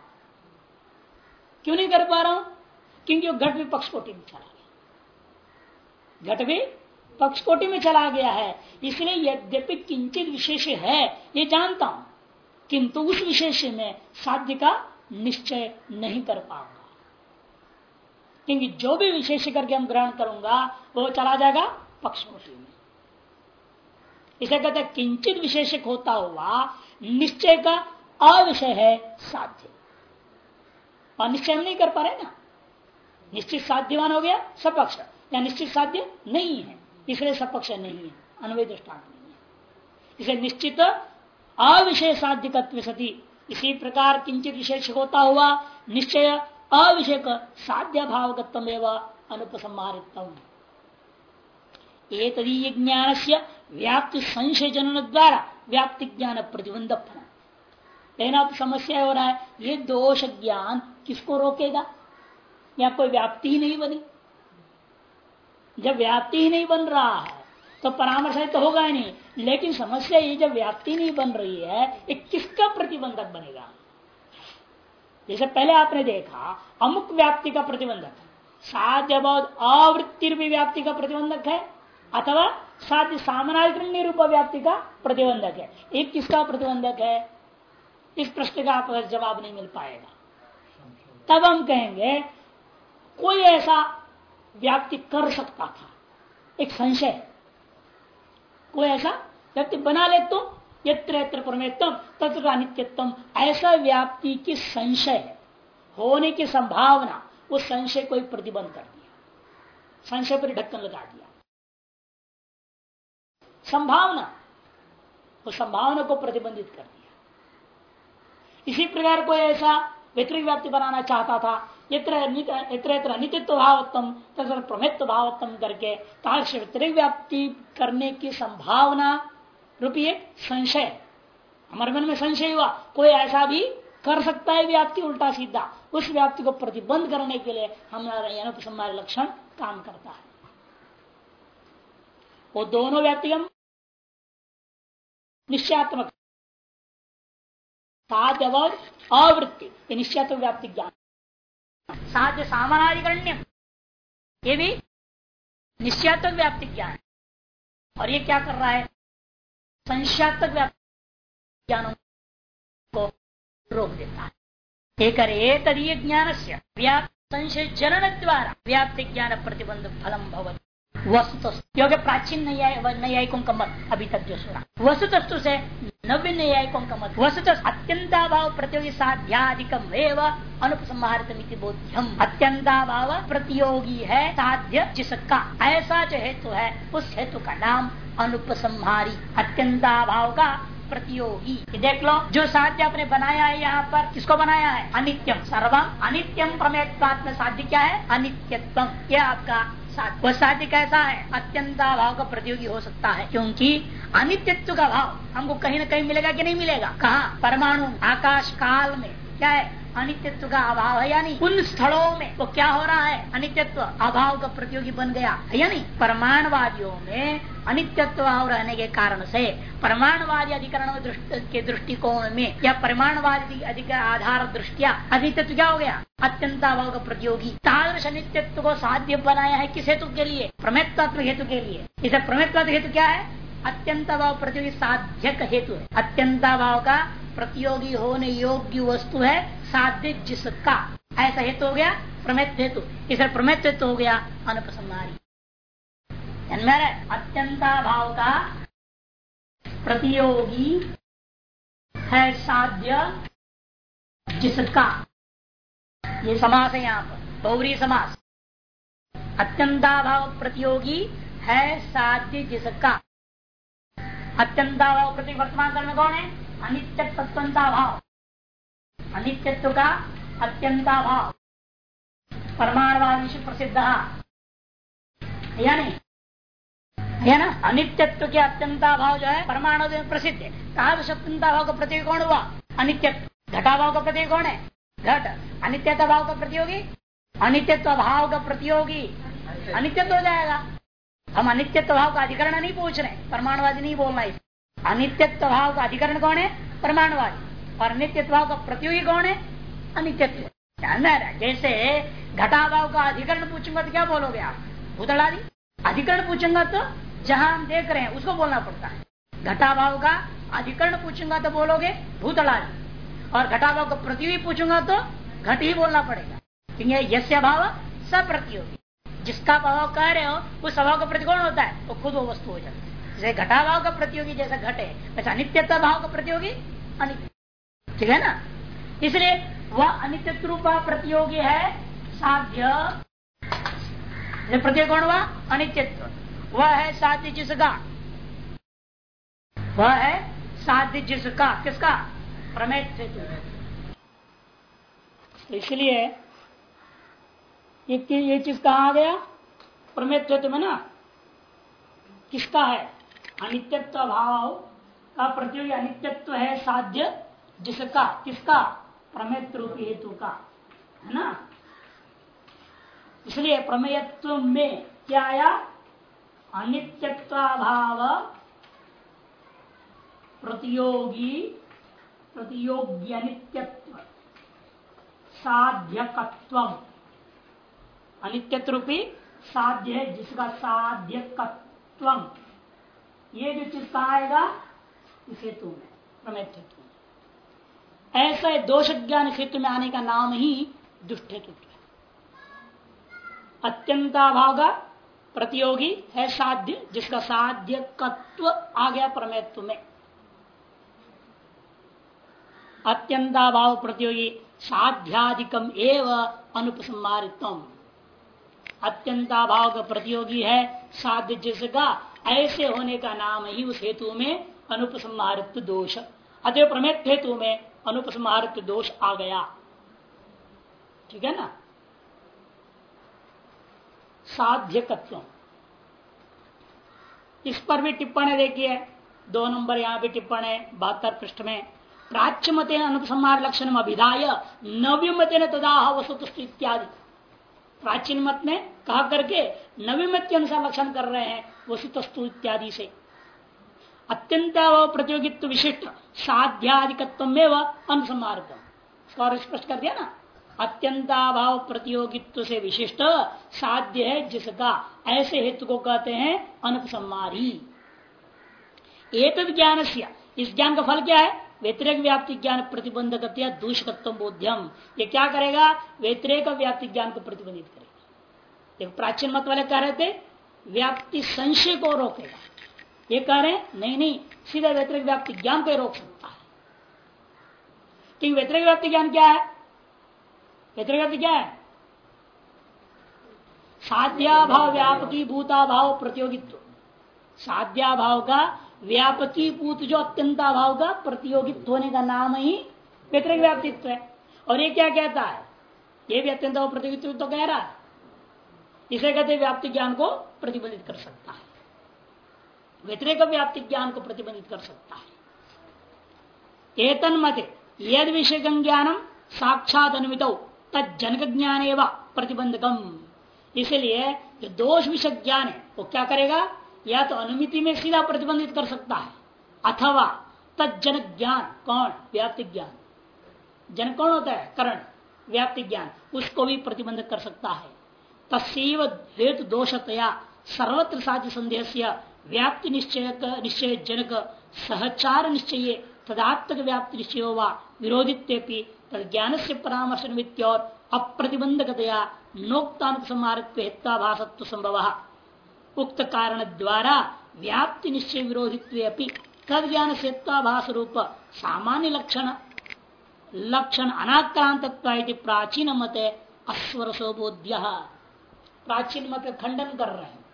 क्यों नहीं कर पा रहा हूँ? क्योंकि वो घट विपक्ष पक्ष कोटि में चला। घट भी पक्ष कोटि में चला गया है, इसलिए यद्यपि किंचित विशेष है, ये जानता हूँ, किंतु उस विशेष में साध्य का निश्चय नहीं कर पाऊँगा। क्योंकि जो भी विशेष करके हम ग्रहण करूँगा, वो चला जाएगा पक्ष कोटि में। इसे कहते किंचित विशेषक होता हुआ निश्चय का अविषय है साध्य। और निश्चय नहीं कर पा रहे ना? निश्चित साध्यवान हो गया सपक्ष या निश्चित साध्य नहीं है। इसलिए सपक्ष नहीं है, अनवय दृष्टांत नहीं है। इसे निश्चित अविषय साध्य सती, इसी प्रकार किंचित विशेष होता हुआ निश्चय अविषय साध्य भावकत्व एवं अनुपसंहारित ज्ञान से व्याप्ति संशय जनन द्वारा व्याप्ति ज्ञान प्रतिबंध अब समस्या हो रहा है, ये दोष ज्ञान किसको रोकेगा? या कोई व्याप्ति ही नहीं बनी? जब व्याप्ति ही नहीं बन रहा है तो परामर्श तो होगा ही नहीं। लेकिन समस्या ये, जब व्याप्ति नहीं बन रही है, ये किसका प्रतिबंधक बनेगा? जैसे पहले आपने देखा, अमुक व्याप्ति का प्रतिबंधक साध्य बहुत आवृत्ति रूपी व्याप्ति का प्रतिबंधक है, अथवा साध्य सामनाधिकरण रूप व्याप्ति का प्रतिबंधक है। एक किसका प्रतिबंधक है? इस प्रश्न का आप जवाब नहीं मिल पाएगा। तब हम कहेंगे, कोई ऐसा व्याप्ति कर सकता था। एक संशय कोई ऐसा व्यक्ति बना ले तो यत्र यत्र प्रमेतम तत्र अनित्यत्म ऐसा व्याप्ति की संशय होने की संभावना उस संशय को प्रतिबंध कर दिया। संशय पर ढक्कन लगा दिया। संभावना, वो संभावना को प्रतिबंधित कर दिया। इसी प्रकार कोई ऐसा व्यतिरिक व्याप्ति बनाना चाहता था यत्र अनितित्व भावत्म तथा प्रमित्व भावत्म करके ताक्ष व्यतिरिक व्याप्ति करने की संभावना रूपी एक संशय। हमारे मन में संशय हुआ, कोई ऐसा भी कर सकता है व्याप्ति, उल्टा सीधा। उस व्याप्ति को प्रतिबंध करने के लिए हमारा लक्षण काम करता है। वो दोनों व्याप्ति हम निश्चयात्मक अवृत्ति निश्चय व्याप्ति ज्ञान। साध्य सामानाधिकरण्य ये भी निश्चयात्मक व्याप्ति ज्ञान और ये क्या कर रहा है? संशयात्मक व्याप्ति ज्ञानों को रोक देता है। एक तदीय ज्ञान से व्याप्त संशय जनन द्वारा व्याप्ति ज्ञान प्रतिबंध फलम भवत। वस्तु क्योंकि प्राचीन न्यायिकों का मत अभी तक जो सुना। वस्तुतस्तु से नव्य न्यायिकों का मत वस्तु अत्यंताभाव प्रतियोगी साध्याधिकम एवं अनुपसंहारित बोध्यम। अत्यंताभाव प्रतियोगी है साध्य जिसका ऐसा जो हेतु है, उस हेतु का नाम अनुपसंहारी। अत्यंताभाव का प्रतियोगी। देख लो, जो साध्य आपने बनाया है यहाँ पर, किसको बनाया है? अनित्यम सर्वम अनित्यम प्रमेत्वात्म साध्य क्या है? अनित्यत्व यह आपका वह साध्य कैसा है? अत्यंत भाव का प्रतियोगी हो सकता है, क्योंकि अनित्यत्व का भाव हमको कहीं ना कहीं मिलेगा कि नहीं मिलेगा? कहा? परमाणु, आकाश, काल में। क्या है? अनित्यत्व का अभाव है या नहीं? उन स्थलों में तो क्या हो रहा है? अनित्यत्व अभाव का प्रतियोगी बन गया है या नहीं? परमाणुवादियों में अनित्यत्व भाव रहने के कारण से परमाणुवादी अधिकरण के दृष्टिकोण में या परमाणुवादी अधिक आधार दृष्टिया अनित्यत्व क्या हो गया? अत्यंताभाव का प्रतियोगी। तादृश अनित्यत्व को साध्य बनाया है किस हेतु के लिए? प्रमेत्व हेतु के लिए। इसे प्रमेत्व हेतु क्या है? अत्यंत भाव प्रतियोगी साध्यक हेतु है। अत्यंता भाव का प्रतियोगी होने योग्य वस्तु है साध्य जिसका। ऐसा हेतु हो गया प्रमेत हेतु। इस प्रमेत हेतु हो गया अनुपसंहारी। अत्यंता भाव का प्रतियोगी है साध्य जिसका। ये समास है यहाँ पर बहुरी समास। अत्यंता भाव प्रतियोगी है साध्य जिसका। अत्यंता भाव प्रति वर्तमान काल में कौन है? अनित्य भाव अनित्यत्व का अत्यंता भाव परमाणुवादी से प्रसिद्ध। या नहीं है ना अनित्यत्व के अत्यंता भाव जो है, परमाणु में प्रसिद्ध है। कहा अत्यंता भाव का प्रतीक कौन हुआ? अनित्य घटा भाव का प्रतीक कौन है? घट। अनित्यता भाव का प्रतियोगी? अनित्यत्व भाव का प्रतियोगी। अनित्यत्व हो जाएगा। हम अनित्यत्व भाव का अधिकरण नहीं पूछ रहे परमाणुवादी नहीं बोलना इस अनित्यत्व भाव का अधिकरण कौन है? परमाणुवादी। और नित्यत्व भाव का प्रतियोगी कौन है? अनित्यत्व। जैसे घटाभाव का अधिकरण पूछूँगा तो क्या बोलोगे आप? भूतलादि। अधिकरण पूछूँगा तो जहाँ हम देख रहे हैं, उसको बोलना पड़ता है। घटाभाव का अधिकरण पूछूँगा तो बोलोगे भूतलादि। और घटाभाव का प्रतियोगी पूछूँगा तो घट ही बोलना पड़ेगा। क्योंकि यश भाव सब प्रतियोगी जिसका भाव कह रहे हो, उस स्वभाव का प्रतिकोण होता है? तो खुद वो वस्तु हो जाता है। जैसे घटा भाव का प्रतियोगी जैसा घट है, वैसे अनित्यता भाव का प्रतियोगी अनित्य। ठीक है ना? इसलिए वह अनित्य रूप प्रतियोगी है, साध्य। प्रतियोगी कौन हुआ? अनित्यत्व। वह है साध्य जिसका। वह है साध्य जिसका। किसका? प्रमेय इसलिए ये ये चीज़ कहा आ गया? प्रमेत्व में ना। किसका है? अनित्यत्व भाव का प्रतियोगी अनित्यत्व है साध्य जिसका, किसका? प्रमेत रूपी हेतु का, है ना? इसलिए प्रमेयत्व में क्या आया? अनित्यत्वाभाव प्रतियोगी प्रतियोगी अनित्यत्व साध्यकत्व अनित्य रूपी साध्य है जिसका साध्य ये जो चीज़ कहा आएगा? इस हेतु में प्रमेत हेतु ऐसा दोष ज्ञान हेतु में आने का नाम ही दुष्ट हेतु अत्यंताभाव का प्रतियोगी है साध्य, जिसका साध्य तत्व आ गया प्रमेत्व में। अत्यंताभाव प्रतियोगी साध्याधिकम एवं अनुपसंहारित्व अत्यंताभाव का प्रतियोगी है साध्य जिसका ऐसे होने का नाम ही उस हेतु में अनुपसंहारित्व दोष। अतः प्रमेत हेतु में अनुपसंहारित्व दोष आ गया। ठीक है ना? साध्यकत्व इस पर भी टिप्पणी देखिए। दो नंबर यहाँ भी टिप्पण है बहत्तर पृष्ठ में। प्राच्य मते अनुपसंहार लक्षण अभिधाय नव्य मते तदाह वसुत इत्यादि। प्राचीन मत में कहा करके नवी मत के अनुसार लक्षण कर रहे हैं। वसुतस्तु इत्यादि से। अत्यंताभाव प्रतियोगित्व विशिष्ट साध्याधिकत्व में स्पष्ट कर दिया ना? अत्यंताभाव प्रतियोगित्व से विशिष्ट, साध्य है जिसका ऐसे हेतु को कहते हैं अनुपसंहारी। एक ज्ञान से इस ज्ञान का फल क्या है? व्यतिरेक व्याप्ति ज्ञान प्रतिबंधक दूषकत्व बोध्यम ये क्या करेगा? व्यतिरेक व्याप्ति ज्ञान को प्रतिबंधित करेगा। प्राचीन मत वाले कह रहे थे व्याप्ति संशय को रोकेगा। ये कह रहे नहीं नहीं, सीधा व्यतिरिक व्याप्ति ज्ञान को रोक सकता है। क्योंकि व्यतिरिक व्याप्ति ज्ञान क्या है? व्यतिरिक व्याप्ति क्या है? साध्याभाव व्यापकी भूताभाव प्रतियोगित्व। साध्याभाव का व्यापकी भूत जो अत्यंताभाव का प्रतियोगित्व होने का नाम ही व्यतिरिक व्याप्तित्व है। और ये क्या कहता है? ये भी अत्यंत प्रतियोगित्व तो कह रहा है। इसे कहते व्याप्ति ज्ञान को प्रतिबंधित कर सकता है। व्यतिरिक व्याप्ति ज्ञान को प्रतिबंधित कर सकता है। एतन मत यद विषय ज्ञानम साक्षात अनुमित तजनक ज्ञान एवं प्रतिबंधकम। इसलिए जो दोष विषय ज्ञान है, वो क्या करेगा? या तो अनुमिति में सीधा प्रतिबंधित कर सकता है, अथवा तजनक ज्ञान, कौन? व्याप्ति ज्ञान। जन कौन होता है? करण, व्याप्ति ज्ञान। उसको भी प्रतिबंधित कर सकता है। तस्व हेतु दोषतया सर्वत्र साध्य संदेह व्याप्ति निश्चय निश्चय जनक सहचार निश्चय तदात्मक व्याप्ति निश्चय व विरोधित्व तद ज्ञान से परामर्श निमित्त और अप्रतिबंधकतया नोक्तानुसमारत्व संभव उक्त कारण द्वारा व्याप्ति निश्चय विरोधित्व तद ज्ञान से रूप सामान्य लक्षण लक्षण अनाक्रांत प्राचीन मत अस्वर बोध्य प्राचीन मत खंडन कर रहे हैं।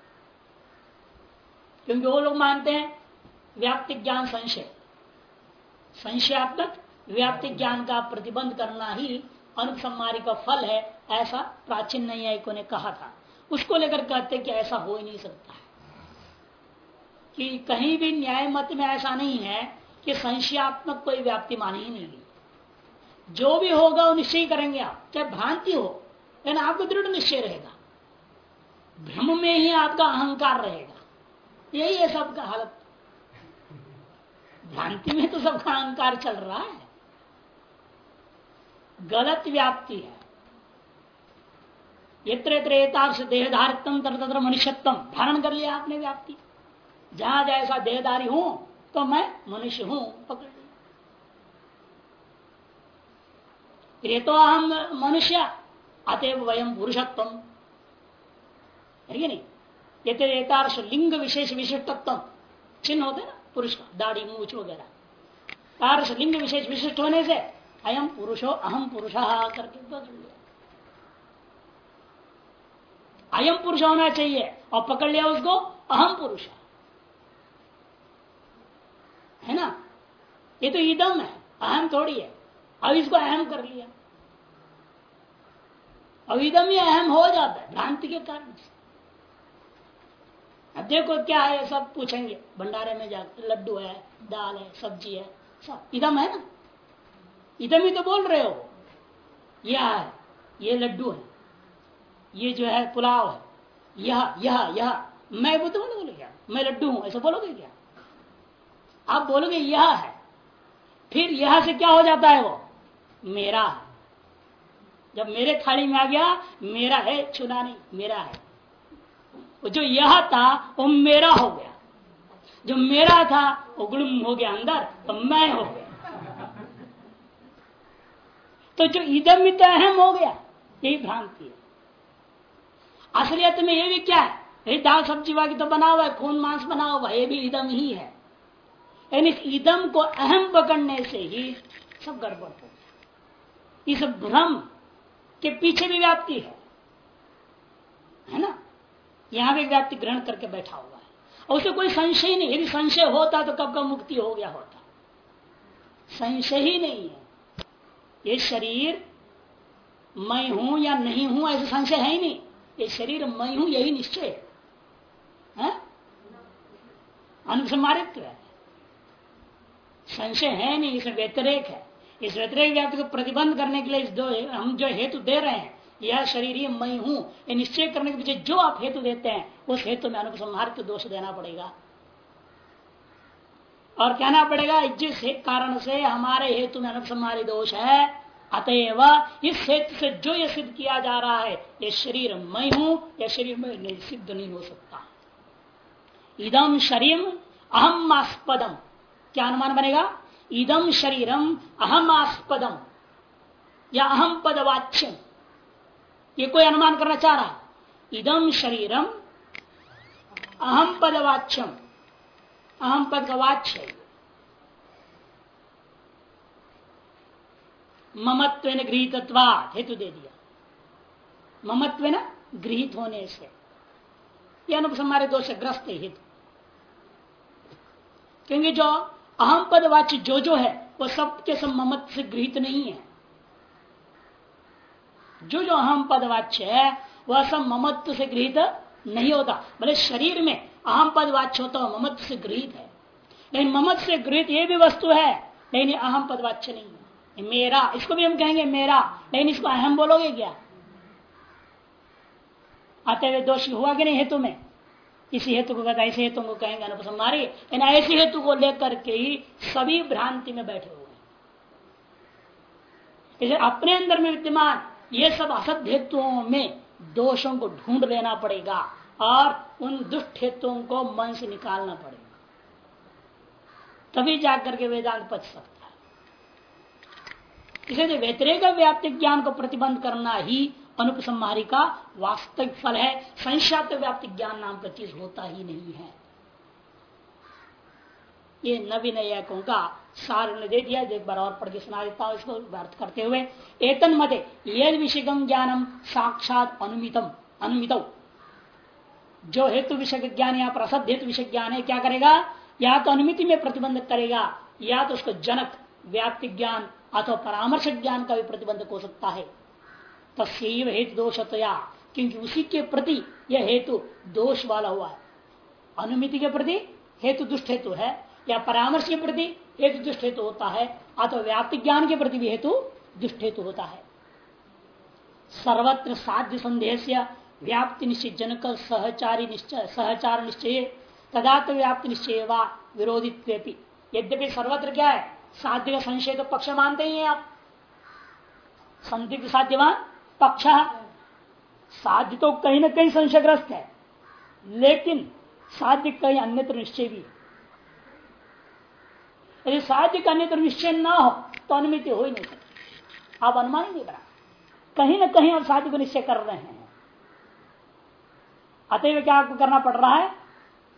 क्योंकि वो लोग मानते हैं व्याप्ति ज्ञान संशय। संशयात्मक व्याप्ति ज्ञान का प्रतिबंध करना ही अनुसमारी का फल है, ऐसा प्राचीन न्यायिकों ने कहा था। उसको लेकर कहते कि ऐसा हो ही नहीं सकता है। कि कहीं भी न्याय मत में ऐसा नहीं है कि संशयात्मक कोई व्याप्ति मानी ही नहीं जो भी होगा वो निश्चय करेंगे आप, चाहे भ्रांति हो, लेकिन आपको दृढ़ निश्चय रहेगा। भ्रम में ही आपका अहंकार रहेगा। यही है सबका हालत। भ्रांति में तो सबका अहंकार चल रहा है। गलत व्याप्ति है। यत्र यत्र देहधारित्व तत्र मनुष्यत्म धारण कर लिया आपने व्याप्ति। जहाँ जैसा देहधारी हूँ तो मैं मनुष्य हूँ, पकड़ लिया। तो हम मनुष्य, अतएव वयम पुरुषत्व नहीं? यथेतार्श लिंग विशेष विशिष्टत्व। चिन्ह होते ना, पुरुष का, दाढ़ी, मूछ वगैरह। तारस लिंग विशेष विशिष्ट होने से अयम पुरुषो अहम पुरुष करके बदल लिया अयम पुरुष होना चाहिए और पकड़ लिया उसको अहम पुरुष। है ना? ये तो ईदम है अहम थोड़ी है। अब इसको अहम कर लिया। अब ईदम ही अहम हो जाता है, भ्रांति के कारण से। अब देखो क्या है, सब पूछेंगे। भंडारे में जाकर लड्डू है, दाल है, सब्ज़ी है, सब। इदम है ना? इदम ही तो बोल रहे हो। यह है, ये लड्डू है। ये जो है, पुलाव है। यह यह यह। मैं वो तो बोलोगे क्या? मैं लड्डू हूँ, ऐसा बोलोगे क्या? आप बोलोगे यह है। फिर यह से क्या हो जाता है वो? मेरा जब मेरे थाली में आ गया, मेरा है छुना नहीं मेरा है। जो यह था, वो मेरा हो गया। जो मेरा था, वो गुड़म हो गया अंदर तो मैं हो गया। तो जो इदम तो अहम हो गया, यही भ्रांति है। असलियत में ये भी क्या है? यही दाल सब्ज़ी वाली तो बना हुआ है, खून मांस बना हुआ ये भी इदम ही है। यानी इदम को अहम पकड़ने से ही सब गड़बड़ हो गया। इस भ्रम के पीछे भी व्याप्ति है। है ना? यहाँ भी व्यक्ति ग्रहण करके बैठा हुआ है। और उसे कोई संशय नहीं, यदि संशय होता तो कब का मुक्ति हो गया होता। संशय ही नहीं है। ये शरीर मैं हूँ या नहीं हूँ, ऐसे संशय है ही नहीं। ये शरीर मैं हूँ, यही निश्चय है। अनुसमारित्व है। संशय है नहीं, इसमें व्यतिरेक है। इस व्यतिरेक व्याप्ति को प्रतिबंध करने के लिए इस दो हम जो हेतु दे रहे हैं यह शरीर ही मैं हूँ। ये निश्चय करने के पीछे जो आप हेतु देते हैं, उस हेतु में अनुपसंहार के दोष देना पड़ेगा। और कहना पड़ेगा, जिस कारण से हमारे हेतु में अनुपसमारी दोष है, अतएव इस हेतु से जो ये सिद्ध किया जा रहा है, ये शरीर मैं हूँ यह शरीर में सिद्ध नहीं हो सकता। इदम शरीर अहम आस्पदम क्या अनुमान बनेगा? इदम शरीरम अहम आस्पदम या अहम पदवाच्य। ये कोई अनुमान करना चाह रहा? इदम शरीरम अहम पदवाच्यम। अहम पद का वाच्य ममत्व गृहित हेतु दे दिया। ममत्व न गृहित होने से। यह अनुपसमारे दोष ग्रस्त हेतु। क्योंकि जो अहम पद वाच्य जो जो है, वो सब के सब ममत्व से गृहित नहीं है। जो जो अहम पद वाच्य है, वह सब ममत्व से गृहित नहीं होता। भले शरीर में अहम पद वाच्य होता है ममत्व से गृहित है। लेकिन ममत्व से गृहित ये भी वस्तु है, लेकिन अहम पद वाच्य नहीं है। मेरा, इसको भी हम कहेंगे मेरा, लेकिन इसको अहम बोलोगे क्या? आते हुए दोषी हुआ कि नहीं हेतु में? इसी हेतु को कहता ऐसे हेतु को कहेंगे अनुपसंहारी। इन ऐसे हेतु को लेकर के ही सभी भ्रांति में बैठे हुए इसे अपने अंदर में विद्यमान ये सब हेतुओं में दोषों को ढूंढ लेना पड़ेगा और उन दुष्ट हेतुओं को मन से निकालना पड़ेगा। तभी जाकर के वेदांत बच सकता है। इसलिए व्यतिरेक व्याप्त ज्ञान को प्रतिबंध करना ही अनुपसंहारी का वास्तविक फल है। संशात व्याप्त ज्ञान नाम का चीज़ होता ही नहीं है। ये नवीनयकों का सार ने दे दिया। एक बार और पढ़ के सुना देता हूँ इसको व्यर्थ करते हुए। एतन मते यद विषयगम ज्ञानम साक्षात अनुमितम, अनुमित। जो हेतु विषय ज्ञान या प्रसद हेतु विषय ज्ञान है, क्या करेगा? या तो अनुमिति में प्रतिबंध करेगा, या तो उसको जनक व्याप्ति ज्ञान अथवा परामर्श ज्ञान का भी प्रतिबंधक हो सकता है। तस्व हेतु दोषतया, क्योंकि उसी के प्रति यह हेतु दोष वाला हुआ है। अनुमिति के प्रति हेतु दुष्ट हेतु है। या परामर्श के प्रति हेतु दुष्ट हेतु होता है, अथवा व्याप्ति ज्ञान के प्रति भी हेतु दुष्ट हेतु होता है। सर्वत्र साध्य संदेह से व्याप्ति निश्चय, जनक, सहचारी निश्चय, सहचार निश्चय तदात व्याप्ति निश्चय व विरोधित्व यद्यपि सर्वत्र क्या है, साध्य का संशय तो पक्ष मानते ही हैं आप। संदिग्ध साध्यवान पक्ष। साध्य तो कहीं ना कहीं संशयग्रस्त है, लेकिन साध्य कहीं अन्यत्र निश्चय भी यदि साध्य का अन्यत्र निश्चय ना हो तो अनुमिति हो ही नहीं सकती। आप अनुमान ही नहीं बना कहीं ना कहीं आप साध्य को निश्चय कर रहे हैं। अतएव क्या आपको करना पड़ रहा है?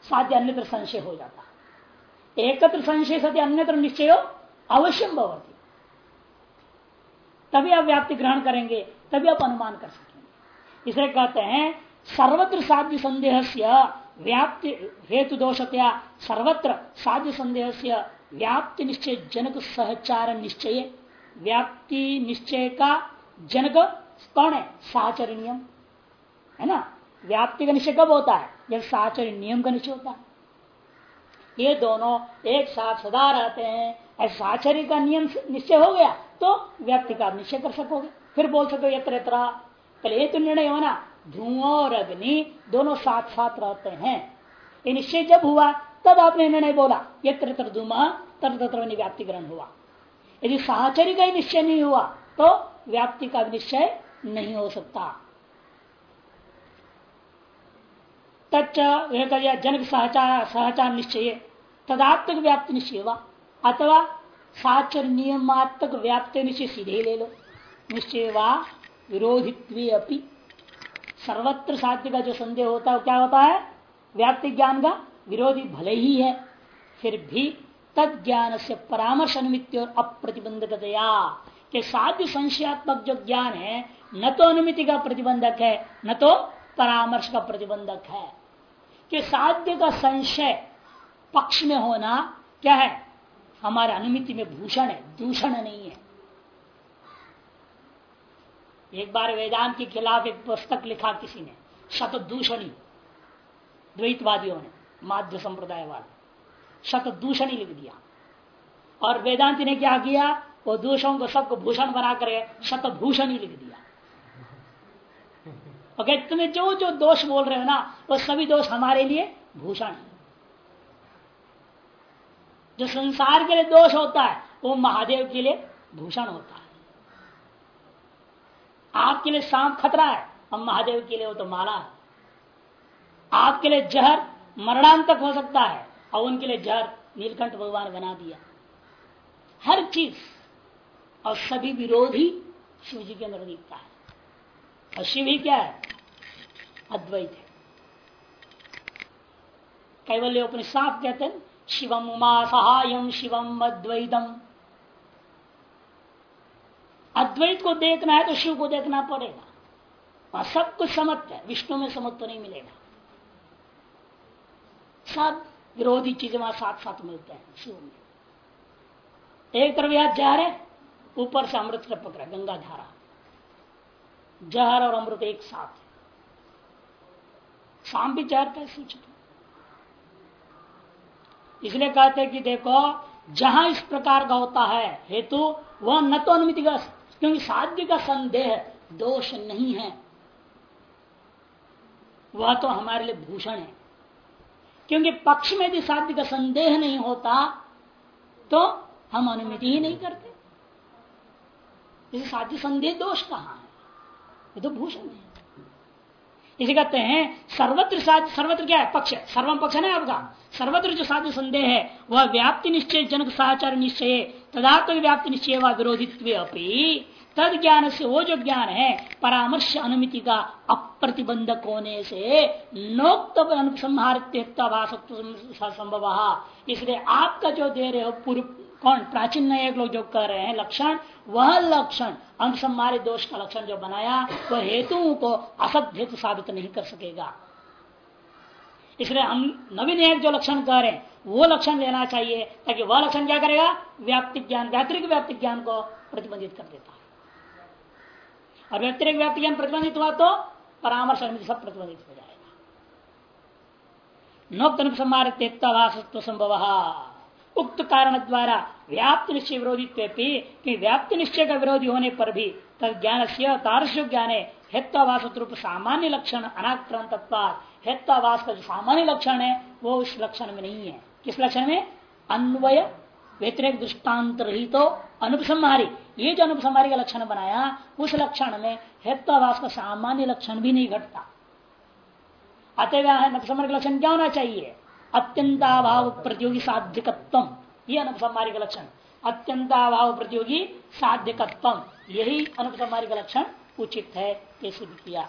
साध्य अन्यत्र संशय हो जाता है। एकत्र संशय सत्य अन्यत्र निश्चय अवश्यम भवती। तभी आप व्याप्ति ग्रहण करेंगे, तभी आप अनुमान कर सकेंगे। इसे कहते हैं, सर्वत्र साध्य संदेह से व्याप्ति हेतु दोषतया सर्वत्र साध्य संदेह से व्याप्ति निश्चय, जनक सहचार निश्चय। व्याप्ति निश्चय का जनक कौन है? साचर नियम है ना? व्याप्ति का निश्चय कब होता है? जब साचर नियम का निश्चय होता है। ये दोनों एक साथ सदा रहते हैं। ऐसा का नियम निश्चय हो गया तो व्यक्ति का निश्चय कर सकोगे। फिर बोल सको यत्र यत्र। पहले ये तो निर्णय होना धुआँ और अग्नि दोनों साथ साथ रहते हैं। ये निश्चय जब हुआ तब आपने निर्णय बोला। यत्र धुमा तत्र तत्र व्याप्ति ग्रहण हुआ। यदि साहचर्य का ही निश्चय नहीं हुआ तो व्याप्ति का निश्चय नहीं हो सकता। जनक सहचार सहचार निश्चय। तदात्मक व्याप्ति निश्चय हुआ। अथवा साचर नियमात्मक व्याप्ति निश्चय सीधे ले लो। निश्चय वा विरोधित्व अपनी सर्वत्र साध्य का जो संदेह होता है क्या होता है? व्याप्ति ज्ञान का विरोधी भले ही है, फिर भी तद ज्ञान से परामर्श अनुमित और अप्रतिबंधकतया, के साध्य संशयात्मक जो ज्ञान है, न तो अनुमिति का प्रतिबंधक है, न तो परामर्श का प्रतिबंधक है। कि साध्य का संशय पक्ष में होना क्या है? हमारे अनुमिति में भूषण है, दूषण नहीं है। एक बार वेदांत के खिलाफ एक पुस्तक लिखा किसी ने, शतदूषणी, द्वैतवादियों ने। माध्य संप्रदाय वाले शक दूषण ही लिख दिया। और वेदांति ने क्या किया? वो दूषों को सबको भूषण बना कर ही लिख दिया। ओके तुम्हें जो जो दोष बोल रहे हो ना, वो सभी दोष हमारे लिए भूषण है। जो संसार के लिए दोष होता है, वो महादेव के लिए भूषण होता है। आपके लिए सांप खतरा है और महादेव के लिए वो तो माला है। आपके लिए जहर मरणांतक हो सकता है। और उनके लिए जहर नीलकंठ भगवान बना दिया। हर चीज़ और सभी विरोधी शिव जी के अंदर दिखता है। और शिव ही क्या है? अद्वैत है। कैवल्य अपने साफ़ कहते हैं, शिवम उमा सहायम शिवम अद्वैतम। अद्वैत को देखना है तो शिव को देखना पड़ेगा। वहाँ सब कुछ समत्व है, विष्णु में समत्व नहीं मिलेगा। सब विरोधी चीज़ें वहाँ साथ साथ मिलते हैं शिव में। एक तरफ़ यहाँ जहर है, ऊपर से अमृत का पकड़ा, गंगा धारा। जहर और अमृत एक साथ शाम भी जहर का सूचित इसलिए कहते हैं कि देखो, जहाँ इस प्रकार का होता है हेतु, वह न तो अनुमिति का क्योंकि साध्य का संदेह दोष नहीं है। वह तो हमारे लिए भूषण है। क्योंकि पक्ष में यदि साध्य का संदेह नहीं होता तो हम अनुमति ही नहीं करते। साध्य संदेह दोष कहाँ है? ये तो भूषण है। इसे कहते हैं, सर्वत्र सर्वत्र क्या है? पक्ष। सर्वम पक्ष है आपका। सर्वत्र जो साध्य संदेह है, वह व्याप्ति निश्चय, जनक साचार निश्चय, तदात्म व्याप्ति निश्चय व विरोधित्व अपनी तद ज्ञान से, वो जो ज्ञान है, परामर्श अनुमिति का अप्रतिबंधक होने से नोक्त अनुसंहार संभव इसलिए आपका जो दे रहे हो पूर्व कौन? प्राचीन एक लोग जो कह रहे हैं, लक्षण, वह लक्षण अनुसंहारी दोष का लक्षण जो बनाया, वह हेतुओं को असत हेतु साबित नहीं कर सकेगा। इसलिए हम नवीन एक जो लक्षण कह रहे हैं, वो लक्षण लेना चाहिए, ताकि वह लक्षण क्या करेगा? व्याप्तिक ज्ञान, व्यातरिक व्याप्तिक ज्ञान को प्रतिबंधित कर देता है। और व्यतिरिक व्याप्ति ज्ञान प्रतिबंधित हुआ तो परामर्श अनुमति सब प्रतिबंधित हो जाएगा। नोक्त अनुपसंहार संभव उक्त कारण द्वारा व्याप्त निश्चय विरोधी कि व्याप्त निश्चय का विरोधी होने पर भी तद ज्ञान से तारस्य ज्ञान हेत्वाभाष रूप सामान्य लक्षण अनाक्रांत हेत्वाभाष का जो सामान्य लक्षण है, वो उस लक्षण में नहीं है। किस लक्षण में? अन्वय व्यतिरिक दृष्टांत रही तो अनुपसंहारी। ये जो अनुपसंहारी का लक्षण बनाया, उस लक्षण में हेत्वाभाष का सामान्य लक्षण भी नहीं घटता। अतः अनुपसंहार का लक्षण क्या होना चाहिए? अत्यंताभाव प्रतियोगी साध्यकत्व ये अनुपसंहारी का लक्षण। अत्यंताभाव प्रतियोगी साध्यकत्व यही अनुपसंहारी का लक्षण उचित है, ये सिद्ध किया।